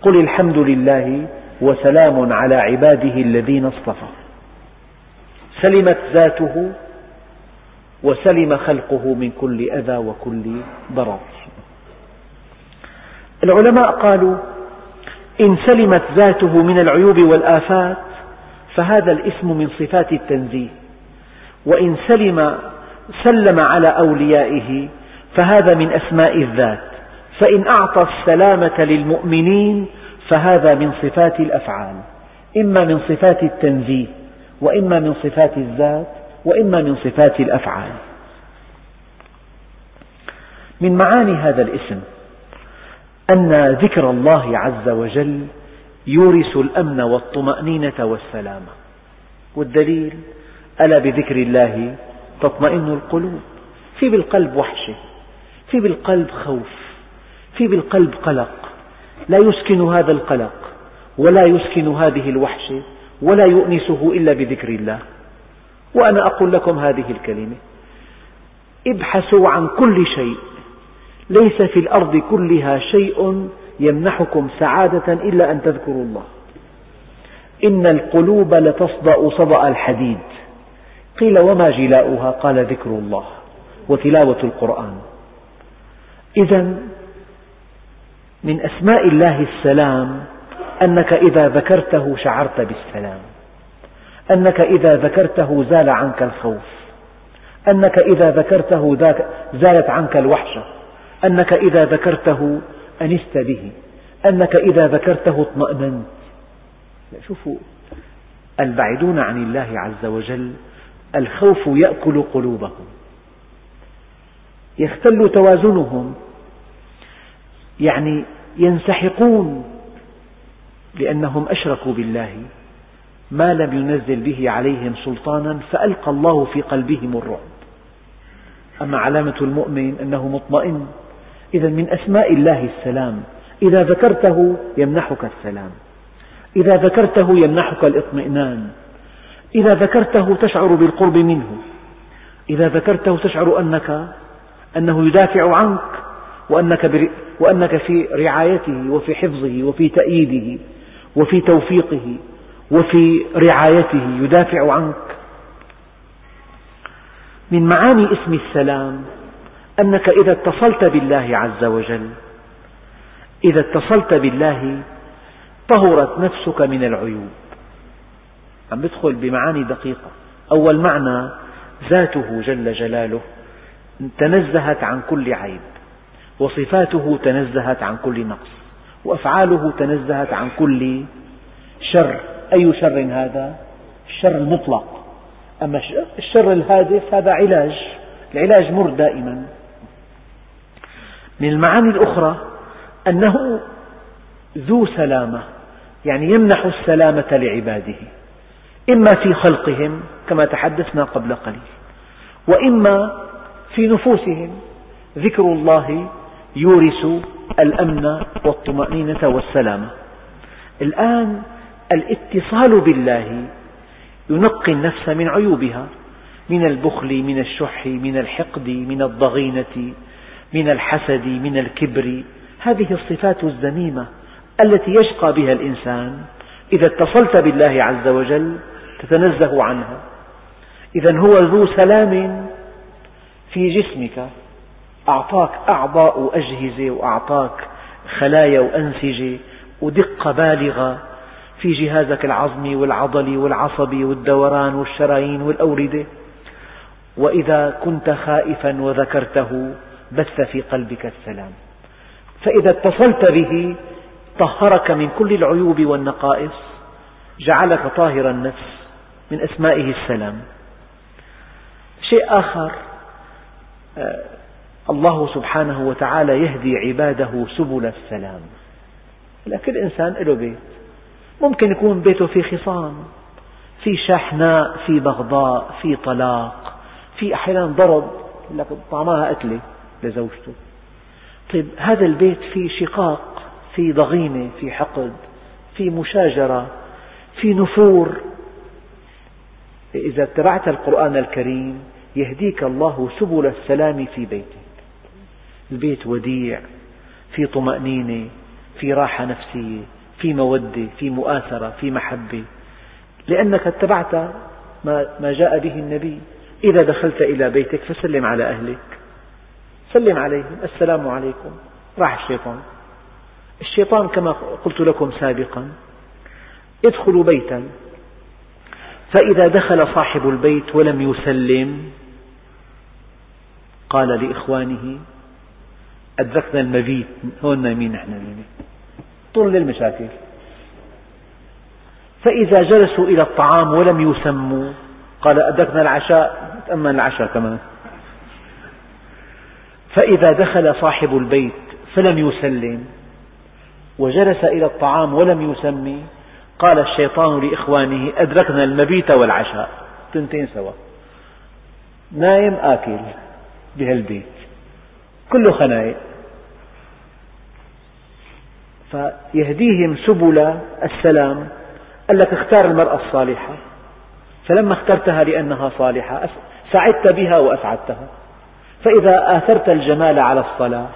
قل الحمد لله وسلام على عباده الذين اصطفى. سلمت ذاته وسلم خلقه من كل أذى وكل ضرر. العلماء قالوا إن سلمت ذاته من العيوب والآفات فهذا الاسم من صفات التنزيه. وإن سلم سلم على أوليائه فهذا من أسماء الذات. فإن أعطى السلامة للمؤمنين فهذا من صفات الأفعال إما من صفات التنزيه وإما من صفات الذات وإما من صفات الأفعال. من معاني هذا الاسم أن ذكر الله عز وجل يورث الأمن والطمأنينة والسلامة والدليل ألا بذكر الله تطمئن القلوب. في بالقلب وحشة في بالقلب خوف في بالقلب قلق. لا يسكن هذا القلق ولا يسكن هذه الوحشة ولا يؤنسه إلا بذكر الله. وأنا أقول لكم هذه الكلمة. ابحثوا عن كل شيء. ليس في الأرض كلها شيء يمنحكم سعادة إلا أن تذكروا الله. إن القلوب لتصدأ صدأ الحديد. قيل وما جلاؤها؟ قال ذكر الله وتلاوة القرآن. إذا من أسماء الله السلام أنك إذا ذكرته شعرت بالسلام. أنك إذا ذكرته زال عنك الخوف. أنك إذا ذكرته زالت عنك الوحشة. أنك إذا ذكرته أنست به. أنك إذا ذكرته اطمأننت. شوفوا البعيدون عن الله عز وجل الخوف يأكل قلوبهم. يختل توازنهم. يعني ينسحقون لأنهم أشركوا بالله ما لم ينزل به عليهم سلطانا فألقى الله في قلبهم الرعب. أما علامة المؤمن أنه مطمئن إذا من أسماء الله السلام إذا ذكرته يمنحك السلام إذا ذكرته يمنحك الإطمئنان إذا ذكرته تشعر بالقرب منه إذا ذكرته تشعر أنك أنه يدافع عنك وأنك, وأنك في رعايته وفي حفظه وفي تأييده وفي توفيقه وفي رعايته يدافع عنك. من معاني اسم السلام أنك إذا اتصلت بالله عز وجل إذا اتصلت بالله طهرت نفسك من العيوب. عم بدخل بمعاني دقيقة. أول معنى ذاته جل جلاله تنزهت عن كل عيب. وصفاته تنزهت عن كل نقص وأفعاله تنزهت عن كل شر. أي شر هذا؟ الشر المطلق. أما الشر الهادف هذا علاج العلاج مر دائما. من المعاني الأخرى أنه ذو سلامة يعني يمنح السلامة لعباده إما في خلقهم كما تحدثنا قبل قليل وإما في نفوسهم. ذكر الله يورث الأمن والطمأنينة والسلامة الآن الاتصال بالله ينقي النفس من عيوبها من البخل من الشح من الحقد من الضغينة من الحسد من الكبر. هذه الصفات الذميمة التي يشقى بها الإنسان إذا اتصلت بالله عز وجل تتنزه عنها. إذا هو ذو سلام في جسمك. أعطاك أعضاء وأجهزة وأعطاك خلايا وأنسجة ودقة بالغة في جهازك العظمي والعضلي والعصبي والدوران والشرايين والأوردة. وإذا كنت خائفا وذكرته بث في قلبك السلام. فإذا اتصلت به طهرك من كل العيوب والنقائص جعلك طاهر النفس من أسمائه السلام. شيء آخر آه، الله سبحانه وتعالى يهدي عباده سبل السلام. كل إنسان له بيت. ممكن يكون بيته في خصام في شحناء في بغضاء في طلاق في أحيانا ضرب لك طعمها قتلة لزوجته. طيب هذا البيت فيه شقاق في ضغينة في حقد في مشاجرة في نفور. إذا اتبعت القرآن الكريم يهديك الله سبل السلام في بيتك البيت وديع في طمأنينة في راحة نفسية في مودة في مؤاثرة في محبة. لأنك اتبعت ما جاء به النبي. إذا دخلت إلى بيتك فسلم على أهلك. سلم عليهم. السلام عليكم. راح الشيطان. الشيطان كما قلت لكم سابقا يدخل بيتا. فإذا دخل صاحب البيت ولم يسلم قال لإخوانه أدركنا المبيت هون نايمين نحن طول المشاكل. فإذا جلسوا إلى الطعام ولم يسموا قال أدركنا العشاء تأمن العشاء كمان. فإذا دخل صاحب البيت فلم يسلم وجلس إلى الطعام ولم يسمي قال الشيطان لإخوانه أدركنا المبيت والعشاء. تنتين سوا. نايم آكل بهالبيت. كله خنايق فيهديهم سبل السلام قال لك اختار المرأة الصالحة. فلما اخترتها لأنها صالحة سعدت بها وأسعدتها. فإذا آثرت الجمال على الصلاح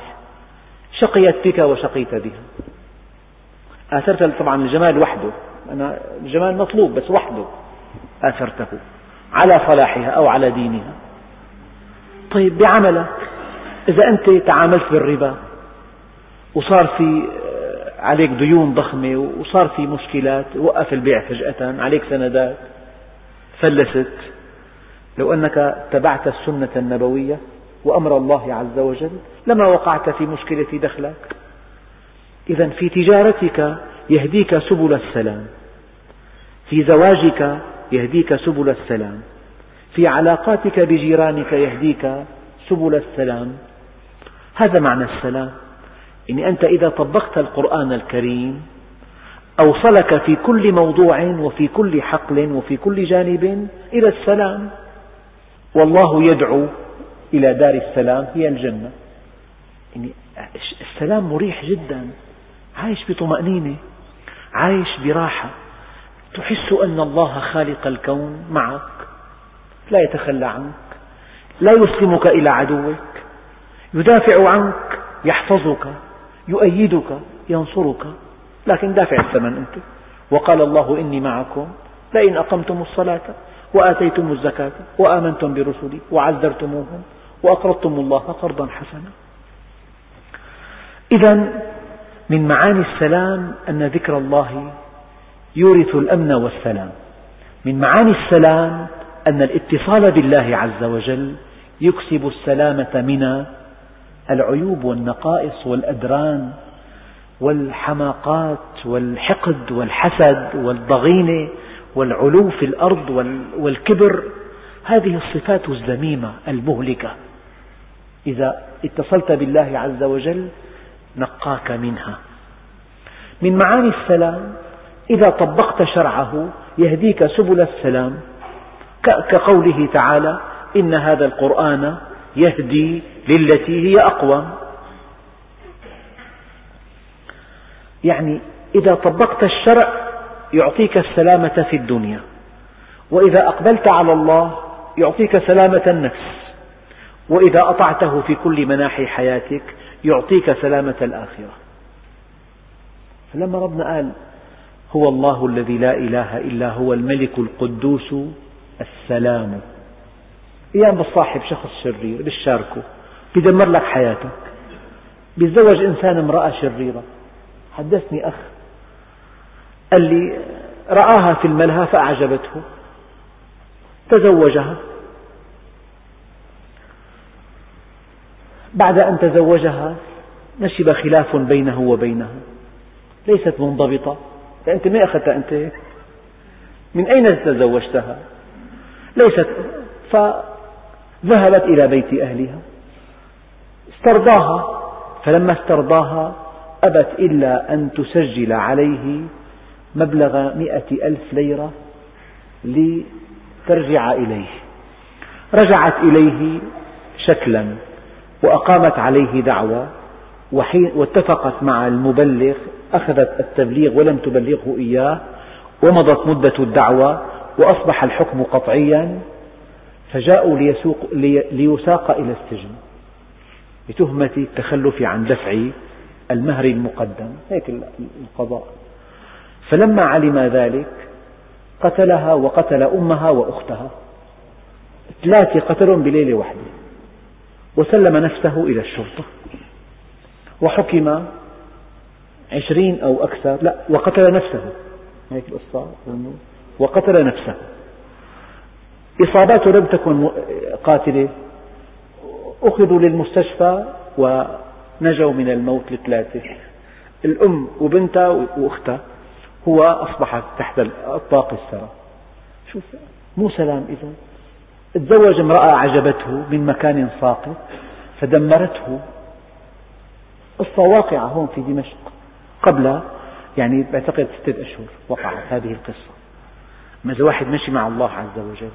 شقيت بك وشقيت بها. آثرت طبعا الجمال وحده. أنا الجمال مطلوب بس وحده. آثرته على صلاحها أو على دينها. طيب بعملك إذا أنت تعاملت بالربا وصار في آه، عليك ديون ضخمة وصار في مشكلات وقف البيع فجأة عليك سندات فلست. لو أنك اتبعت السنة النبوية وأمر الله عز وجل لما وقعت في مشكلة دخلك. إذا في تجارتك يهديك سبل السلام. في زواجك يهديك سبل السلام. في علاقاتك بجيرانك يهديك سبل السلام. هذا معنى السلام. يعني أنت إذا طبقت القرآن الكريم أوصلك في كل موضوع وفي كل حقل وفي كل جانب إلى السلام. والله يدعو إلى دار السلام هي الجنة. يعني السلام مريح جدا. عايش بطمأنينة عايش براحة. تحس أن الله خالق الكون معك لا يتخلى عنك لا يسلمك إلى عدوك. يدافع عنك يحفظك يؤيدك ينصرك. لكن دافع الثمن أنت. وقال الله إني معكم لئن أقمتم الصلاة وآتيتم الزكاة وآمنتم برسلي وعزرتموهم وأقرضتم الله قرضا حسنا. إذا من معاني السلام أن ذكر الله يورث الأمن والسلام. من معاني السلام أن الاتصال بالله عز وجل يكسب السلامة من العيوب والنقائص والأدران والحماقات والحقد والحسد والضغينة والعلو في الأرض والكبر. هذه الصفات الذميمة المهلكة. إذا اتصلت بالله عز وجل نقاك منها. من معاني السلام إذا طبقت شرعه يهديك سبل السلام. كقوله تعالى إن هذا القرآن يهدي للتي هي أقوم. يعني إذا طبقت الشرع يعطيك السلامة في الدنيا وإذا أقبلت على الله يعطيك سلامة النفس وإذا أطعته في كل مناحي حياتك يعطيك سلامة الآخرة. فلما ربنا قال هو الله الذي لا إله إلا هو الملك القدوس السلام أيام بتصاحب شخص شرير بتشاركه بدمر لك حياتك. بيتزوج إنسان امرأة شريرة. حدثني أخ قال لي رآها في الملهى فأعجبته. تزوجها. بعد أن تزوجها نشب خلاف بينه وبينها. ليست منضبطة. أنت ما أخذتها أنت من أين تزوجتها؟ ليست. فذهبت إلى بيت أهلها. استرضاها. فلما استرضاها أبت إلا أن تسجل عليه مبلغ مئة ألف ليرة لترجع إليه. رجعت إليه شكلا وأقامت عليه دعوى واتفقت مع المبلغ أخذت التبليغ ولم تبلغه إياه ومضت مدة الدعوى وأصبح الحكم قطعيا. فجاءوا ليسوق ليساق إلى السجن بتهمة التخلف عن دفع المهر المقدم هيك القضاء. فلما علم ذلك قتلها وقتل أمها وأختها. ثلاثة قتلهم بليلة واحدة. وسلم نفسه إلى الشرطة. وحكم عشرين أو أكثر لا وقتل نفسه. هيك القصة وقتل نفسه. إصاباته لم تكن قاتلة أخذوا للمستشفى ونجوا من الموت الثلاثة. الأم وبنتها وأختها هو أصبح تحت الطاق الثرى شوف مو سلام إذا تزوج امرأة أعجبته من مكان ساقط فدمرته. قصة واقعة هون في دمشق. قبل يعني بعتقد ستة أشهر وقعت هذه القصة. إذا واحد مشي مع الله عز وجل.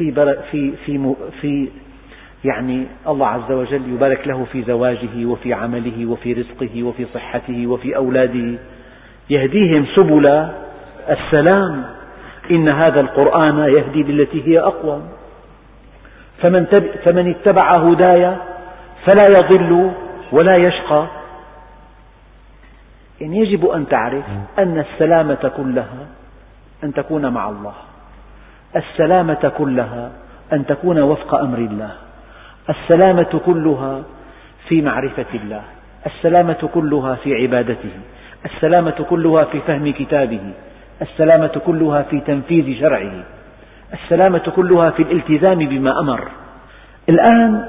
في في في في يعني الله عز وجل يبارك له في زواجه وفي عمله وفي رزقه وفي صحته وفي أولاده. يهديهم سبل السلام. إن هذا القرآن يهدي للتي هي أقوم فمن, فمن اتبع هداي فلا يضل ولا يشقى. يعني يجب أن تعرف أن السلامة كلها أن تكون مع الله. السلامة كلها أن تكون وفق أمر الله. السلامة كلها في معرفة الله. السلامة كلها في عبادته. السلامة كلها في فهم كتابه. السلامة كلها في تنفيذ شرعه. السلامة كلها في الالتزام بما أمر. الآن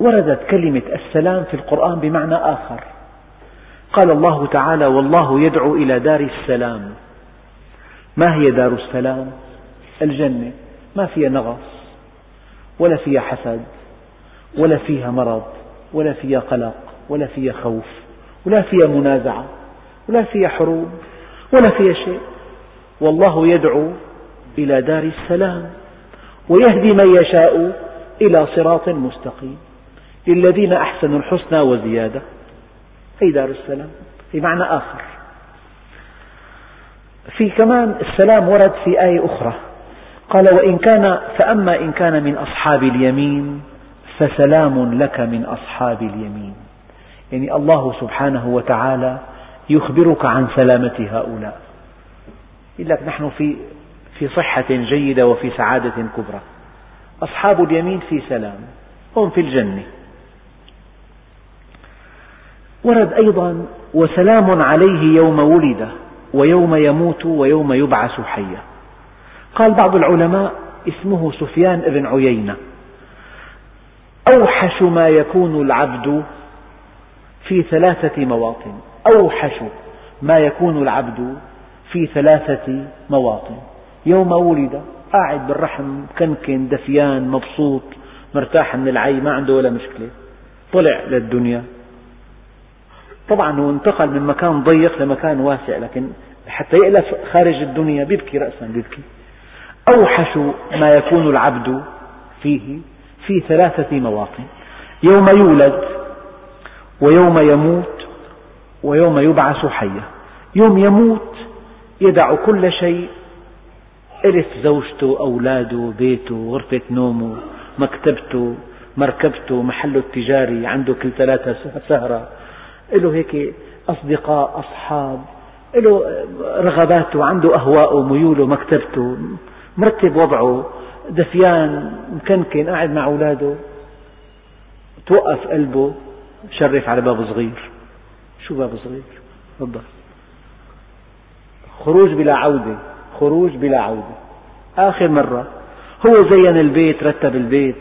وردت كلمة السلام في القرآن بمعنى آخر. قال الله تعالى والله يدعو إلى دار السلام. ما هي دار السلام؟ الجنة. ما فيها نغص ولا فيها حسد ولا فيها مرض ولا فيها قلق ولا فيها خوف ولا فيها منازعة ولا فيها حروب ولا فيها شيء. والله يدعو إلى دار السلام ويهدي من يشاء إلى صراط مستقيم. للذين أحسنوا الحسنى وزيادة. أي دار السلام؟ في معنى آخر. في كمان السلام ورد في آية أخرى. قال وإن كان فأما إن كان من أصحاب اليمين فسلام لك من أصحاب اليمين. يعني الله سبحانه وتعالى يخبرك عن سلامة هؤلاء. يقول لك نحن في في صحة جيدة وفي سعادة كبرى. أصحاب اليمين في سلام هم في الجنة. ورد أيضا وسلام عليه يوم ولد ويوم يموت ويوم يبعث حيا. قال بعض العلماء اسمه سفيان بن عيينة. أوحش ما يكون العبد في ثلاثة مواطن. أوحش ما يكون العبد في ثلاثة مواطن. يوم ولد قاعد بالرحم كنكن دفيان مبسوط مرتاح من العي ما عنده ولا مشكلة. طلع للدنيا. طبعا هو انتقل من مكان ضيق لمكان واسع لكن حتى يألف خارج الدنيا بيبكي رأسا بيبكي. أوحش ما يكون العبد فيه في ثلاثة مواطن. يوم يولد ويوم يموت ويوم يبعث حيا. يوم يموت يدع كل شيء إرث زوجته أولاده بيته غرفة نومه مكتبته مركبته محله التجاري عنده كل ثلاثة سهرة. له هيك أصدقاء أصحاب له رغباته عنده أهواءه ميوله مكتبته. مرتب وضعه دفيان مكنكن قاعد مع أولاده توقف قلبه شرف على باب صغير. شو باب صغير؟ تفضل. خروج بلا عودة خروج بلا عودة. آخر مرة هو زين البيت رتب البيت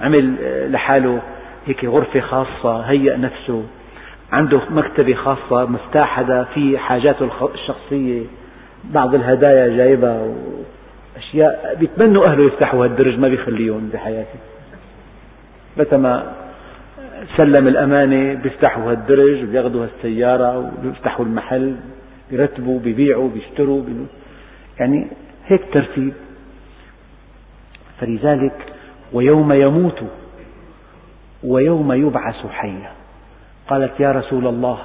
عمل لحاله هيك غرفة خاصة هيأ نفسه. عنده مكتبة خاصة مفتاح هذا فيه حاجاته الشخصية. بعض الهدايا جايبها أشياء بيتمنوا أهله يفتحوا هالدرج ما بيخليهم بحياته متى ما سلم الأمانة بيفتحوا هالدرج وبياخذوا هالسيارة وبيفتحوا المحل بيرتبوا بيبيعوا بيشتروا بي... يعني هيك ترتيب. فلذلك ويوم يموت ويوم يبعث حيا. قالت يا رسول الله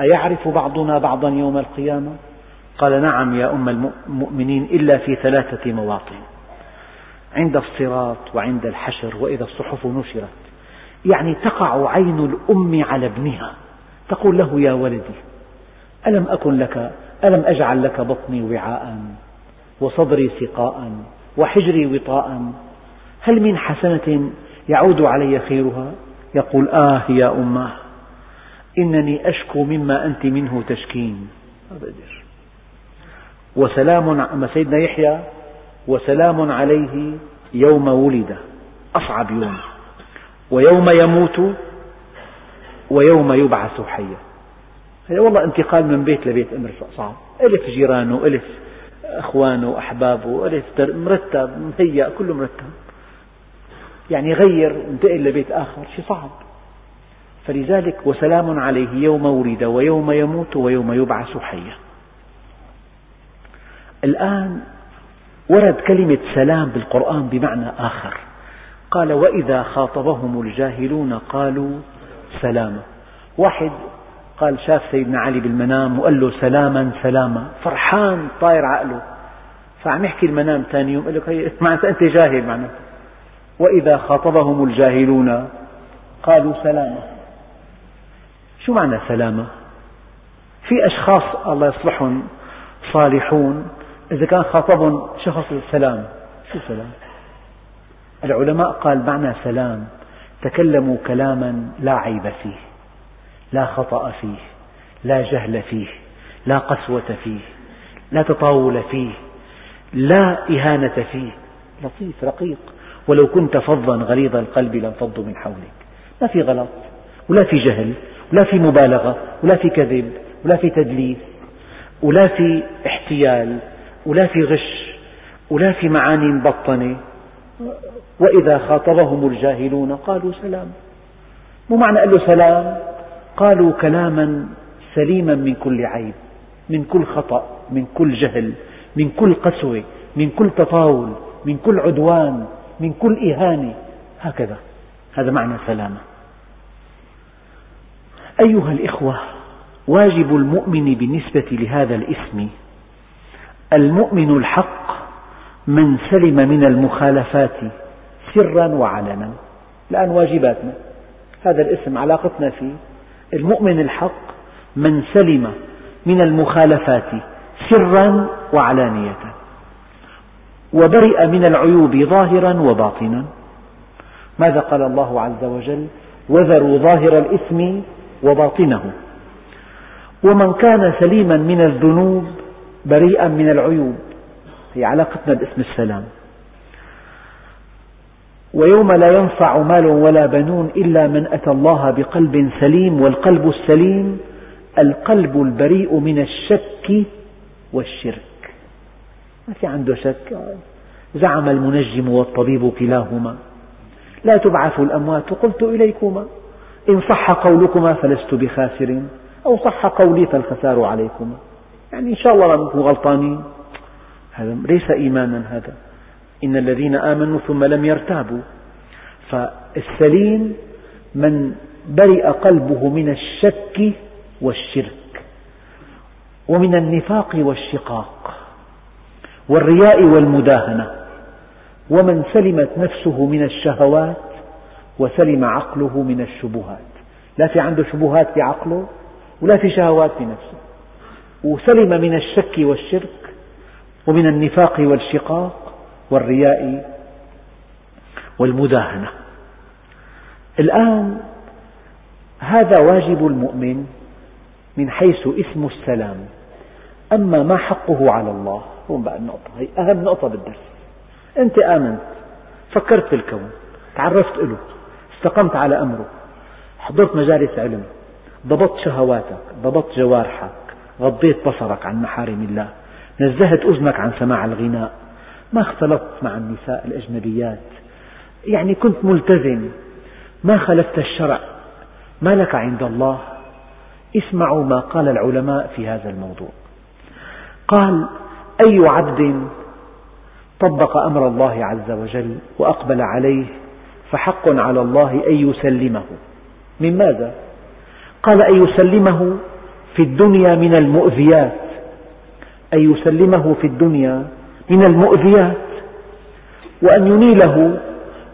أيعرف بعضنا بعضا يوم القيامة؟ قال نعم يا أم المؤمنين إلا في ثلاثة مواطن عند الصراط وعند الحشر وإذا الصحف نشرت. يعني تقع عين الأم على ابنها تقول له يا ولدي ألم أكن لك ألم أجعل لك بطني وعاء وصدري سقاء وحجري وطاء؟ هل من حسنة يعود علي خيرها؟ يقول آه يا أماه إنني أشكو مما أنت منه تشكين. وسلام أما سيدنا يحيى وسلام عليه يوم ولد أصعب يوم. ويوم يموت ويوم يبعث حيا. هذا والله انتقال من بيت لبيت أمر صعب. ألف جيرانه ألف أخوانه أحبابه ألف مرتب مهيأ كله مرتب. يعني غير انتقل لبيت آخر شيء صعب. فلذلك وسلام عليه يوم ولد ويوم يموت ويوم يبعث حيا. الآن ورد كلمة سلام بالقرآن بمعنى آخر. قال وإذا خاطبهم الجاهلون قالوا سلاما. واحد قال شاف سيدنا علي بالمنام وقال له سلاما سلاما. فرحان طاير عقله. فعم يحكي المنام ثاني يوم قال له معناته أنت جاهل معناته وإذا خاطبهم الجاهلون قالوا سلاما. شو معنى سلامة؟ في أشخاص الله يصلحهم صالحون إذا كان خاطبهم شخص السلام شو سلام؟ العلماء قال معنى سلام تكلموا كلاما لا عيب فيه لا خطأ فيه لا جهل فيه لا قسوة فيه لا تطاول فيه لا إهانة فيه. لطيف رقيق. ولو كنت فظا غليظ القلب لانفضوا من حولك. ما في غلط ولا في جهل ولا في مبالغة ولا في كذب ولا في تدليس ولا في احتيال. ولا في غش ولا في معاني مبطنة. وإذا خاطبهم الجاهلون قالوا سلام. مو معنى قال له سلام قالوا كلاما سليما من كل عيب من كل خطأ من كل جهل من كل قسوة من كل تطاول من كل عدوان من كل إهانة. هكذا. هذا معنى سلامة. أيها الإخوة واجب المؤمن بالنسبة لهذا الاسم المؤمن الحق من سلم من المخالفات سرا وعلنا. الآن واجباتنا. هذا الاسم علاقتنا فيه. المؤمن الحق من سلم من المخالفات سرا وعلانية. وبرئ من العيوب ظاهرا وباطنا. ماذا قال الله عز وجل؟ وذروا ظاهر الإثم وباطنه. ومن كان سليما من الذنوب بريئا من العيوب. هي علاقتنا باسم السلام. ويوم لا ينفع مال ولا بنون إلا من أتى الله بقلب سليم والقلب السليم القلب البريء من الشك والشرك. ما في عنده شك؟ زعم المنجم والطبيب كلاهما. لا تبعث الأموات قلت إليكما. إن صح قولكما فلست بخاسر أو صح قولي فالخسار عليكما. يعني إن شاء الله ما نكون غلطانين هذا ليس إيمانا هذا. إن الذين آمنوا ثم لم يرتابوا. فالسليم من برئ قلبه من الشك والشرك ومن النفاق والشقاق والرياء والمداهنة. ومن سلمت نفسه من الشهوات وسلم عقله من الشبهات. لا في عنده شبهات في عقله ولا في شهوات في نفسه. وسلم من الشك والشرك ومن النفاق والشقاق والرياء والمداهنة. الآن هذا واجب المؤمن من حيث اسم السلام. أما ما حقه على الله هون بقى النقطة. هي أهم نقطة بالدرس. أنت آمنت فكرت في الكون تعرفت له استقمت على أمره حضرت مجالس علم ضبطت شهواتك ضبطت جوارحك غضيت بصرك عن محارم الله نزهت أذنك عن سماع الغناء. ما اختلطت مع النساء الأجنبيات. يعني كنت ملتزم. ما خالفت الشرع. ما لك عند الله. اسمعوا ما قال العلماء في هذا الموضوع. قال أي عبد طبق أمر الله عز وجل وأقبل عليه فحق على الله أن يسلمه. من ماذا؟ قال أن يسلمه في الدنيا من المؤذيات. أن يسلمه في الدنيا من المؤذيات. وأن ينيله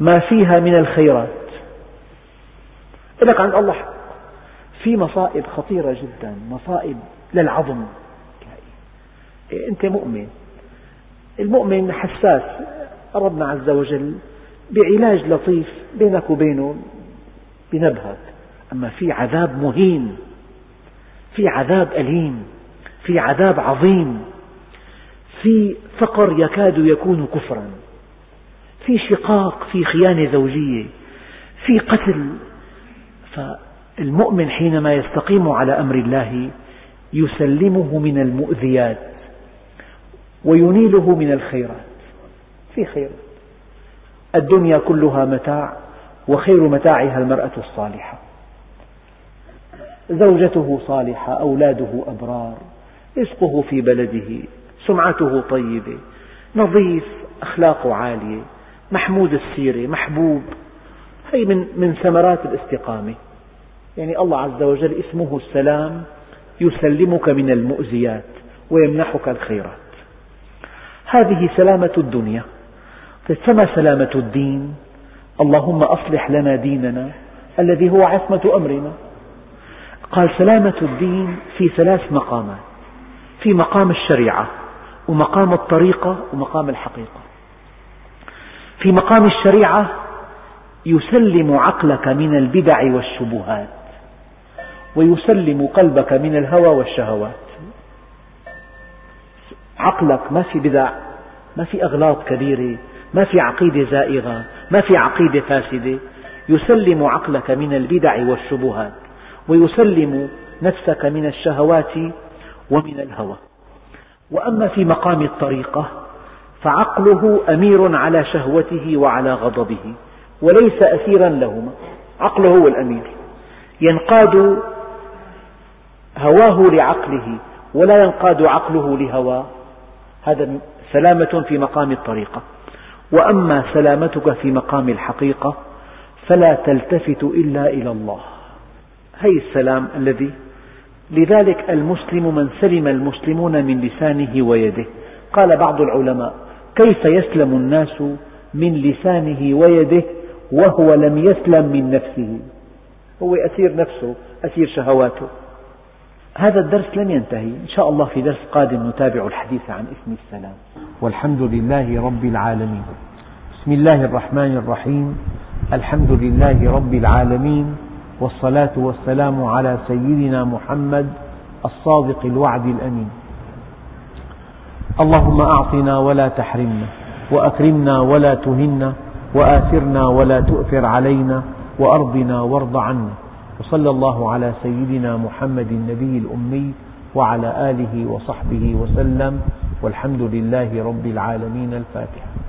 ما فيها من الخيرات. لك عند الله حق. في مصائب خطيرة جدا. مصائب للعظم. أنت مؤمن. المؤمن حساس. ربنا عز وجل بعلاج لطيف بينك وبينه بنبهك أما في عذاب مهين. في عذاب أليم في عذاب عظيم في فقر يكاد يكون كفرا في شقاق في خيانة زوجية في قتل. فالمؤمن حينما يستقيم على أمر الله يسلمه من المؤذيات وينيله من الخيرات. في خيرات الدنيا كلها متاع وخير متاعها المرأة الصالحة. زوجته صالحة أولاده أبرار رزقه في بلده سمعته طيبة نظيف أخلاقه عالية محمود السيرة محبوب. هي من من ثمرات الاستقامة. يعني الله عز وجل اسمه السلام يسلمك من المؤذيات ويمنحك الخيرات. هذه سلامة الدنيا. فما سلامة الدين؟ اللهم أصلح لنا ديننا الذي هو عصمة أمرنا. قال سلامة الدين في ثلاث مقامات. في مقام الشريعة ومقام الطريقة ومقام الحقيقة. في مقام الشريعة يسلم عقلك من البدع والشبهات ويسلم قلبك من الهوى والشهوات. عقلك ما في بدع ما في أغلاط كبيرة ما في عقيدة زائغة ما في عقيدة فاسدة. يسلم عقلك من البدع والشبهات. ويسلم نفسك من الشهوات ومن الهوى. وأما في مقام الطريقة فعقله أمير على شهوته وعلى غضبه وليس أسيرا لهما. عقله هو الأمير. ينقاد هواه لعقله ولا ينقاد عقله لهواه هذا سلامة في مقام الطريقة. وأما سلامتك في مقام الحقيقة فلا تلتفت إلا إلى الله. هي السلام الذي لذلك المسلم من سلم المسلمون من لسانه ويده. قال بعض العلماء كيف يسلم الناس من لسانه ويده وهو لم يسلم من نفسه؟ هو أسير نفسه أسير شهواته. هذا الدرس لن ينتهي. إن شاء الله في درس قادم نتابع الحديث عن اسم السلام. والحمد لله رب العالمين. بسم الله الرحمن الرحيم. الحمد لله رب العالمين. والصلاة والسلام على سيدنا محمد الصادق الوعد الأمين. اللهم أعطنا ولا تحرمنا وأكرمنا ولا تهنا وآثرنا ولا تؤثر علينا وأرضنا وارض عنا. وصلى الله على سيدنا محمد النبي الأمي وعلى آله وصحبه وسلم والحمد لله رب العالمين الفاتحة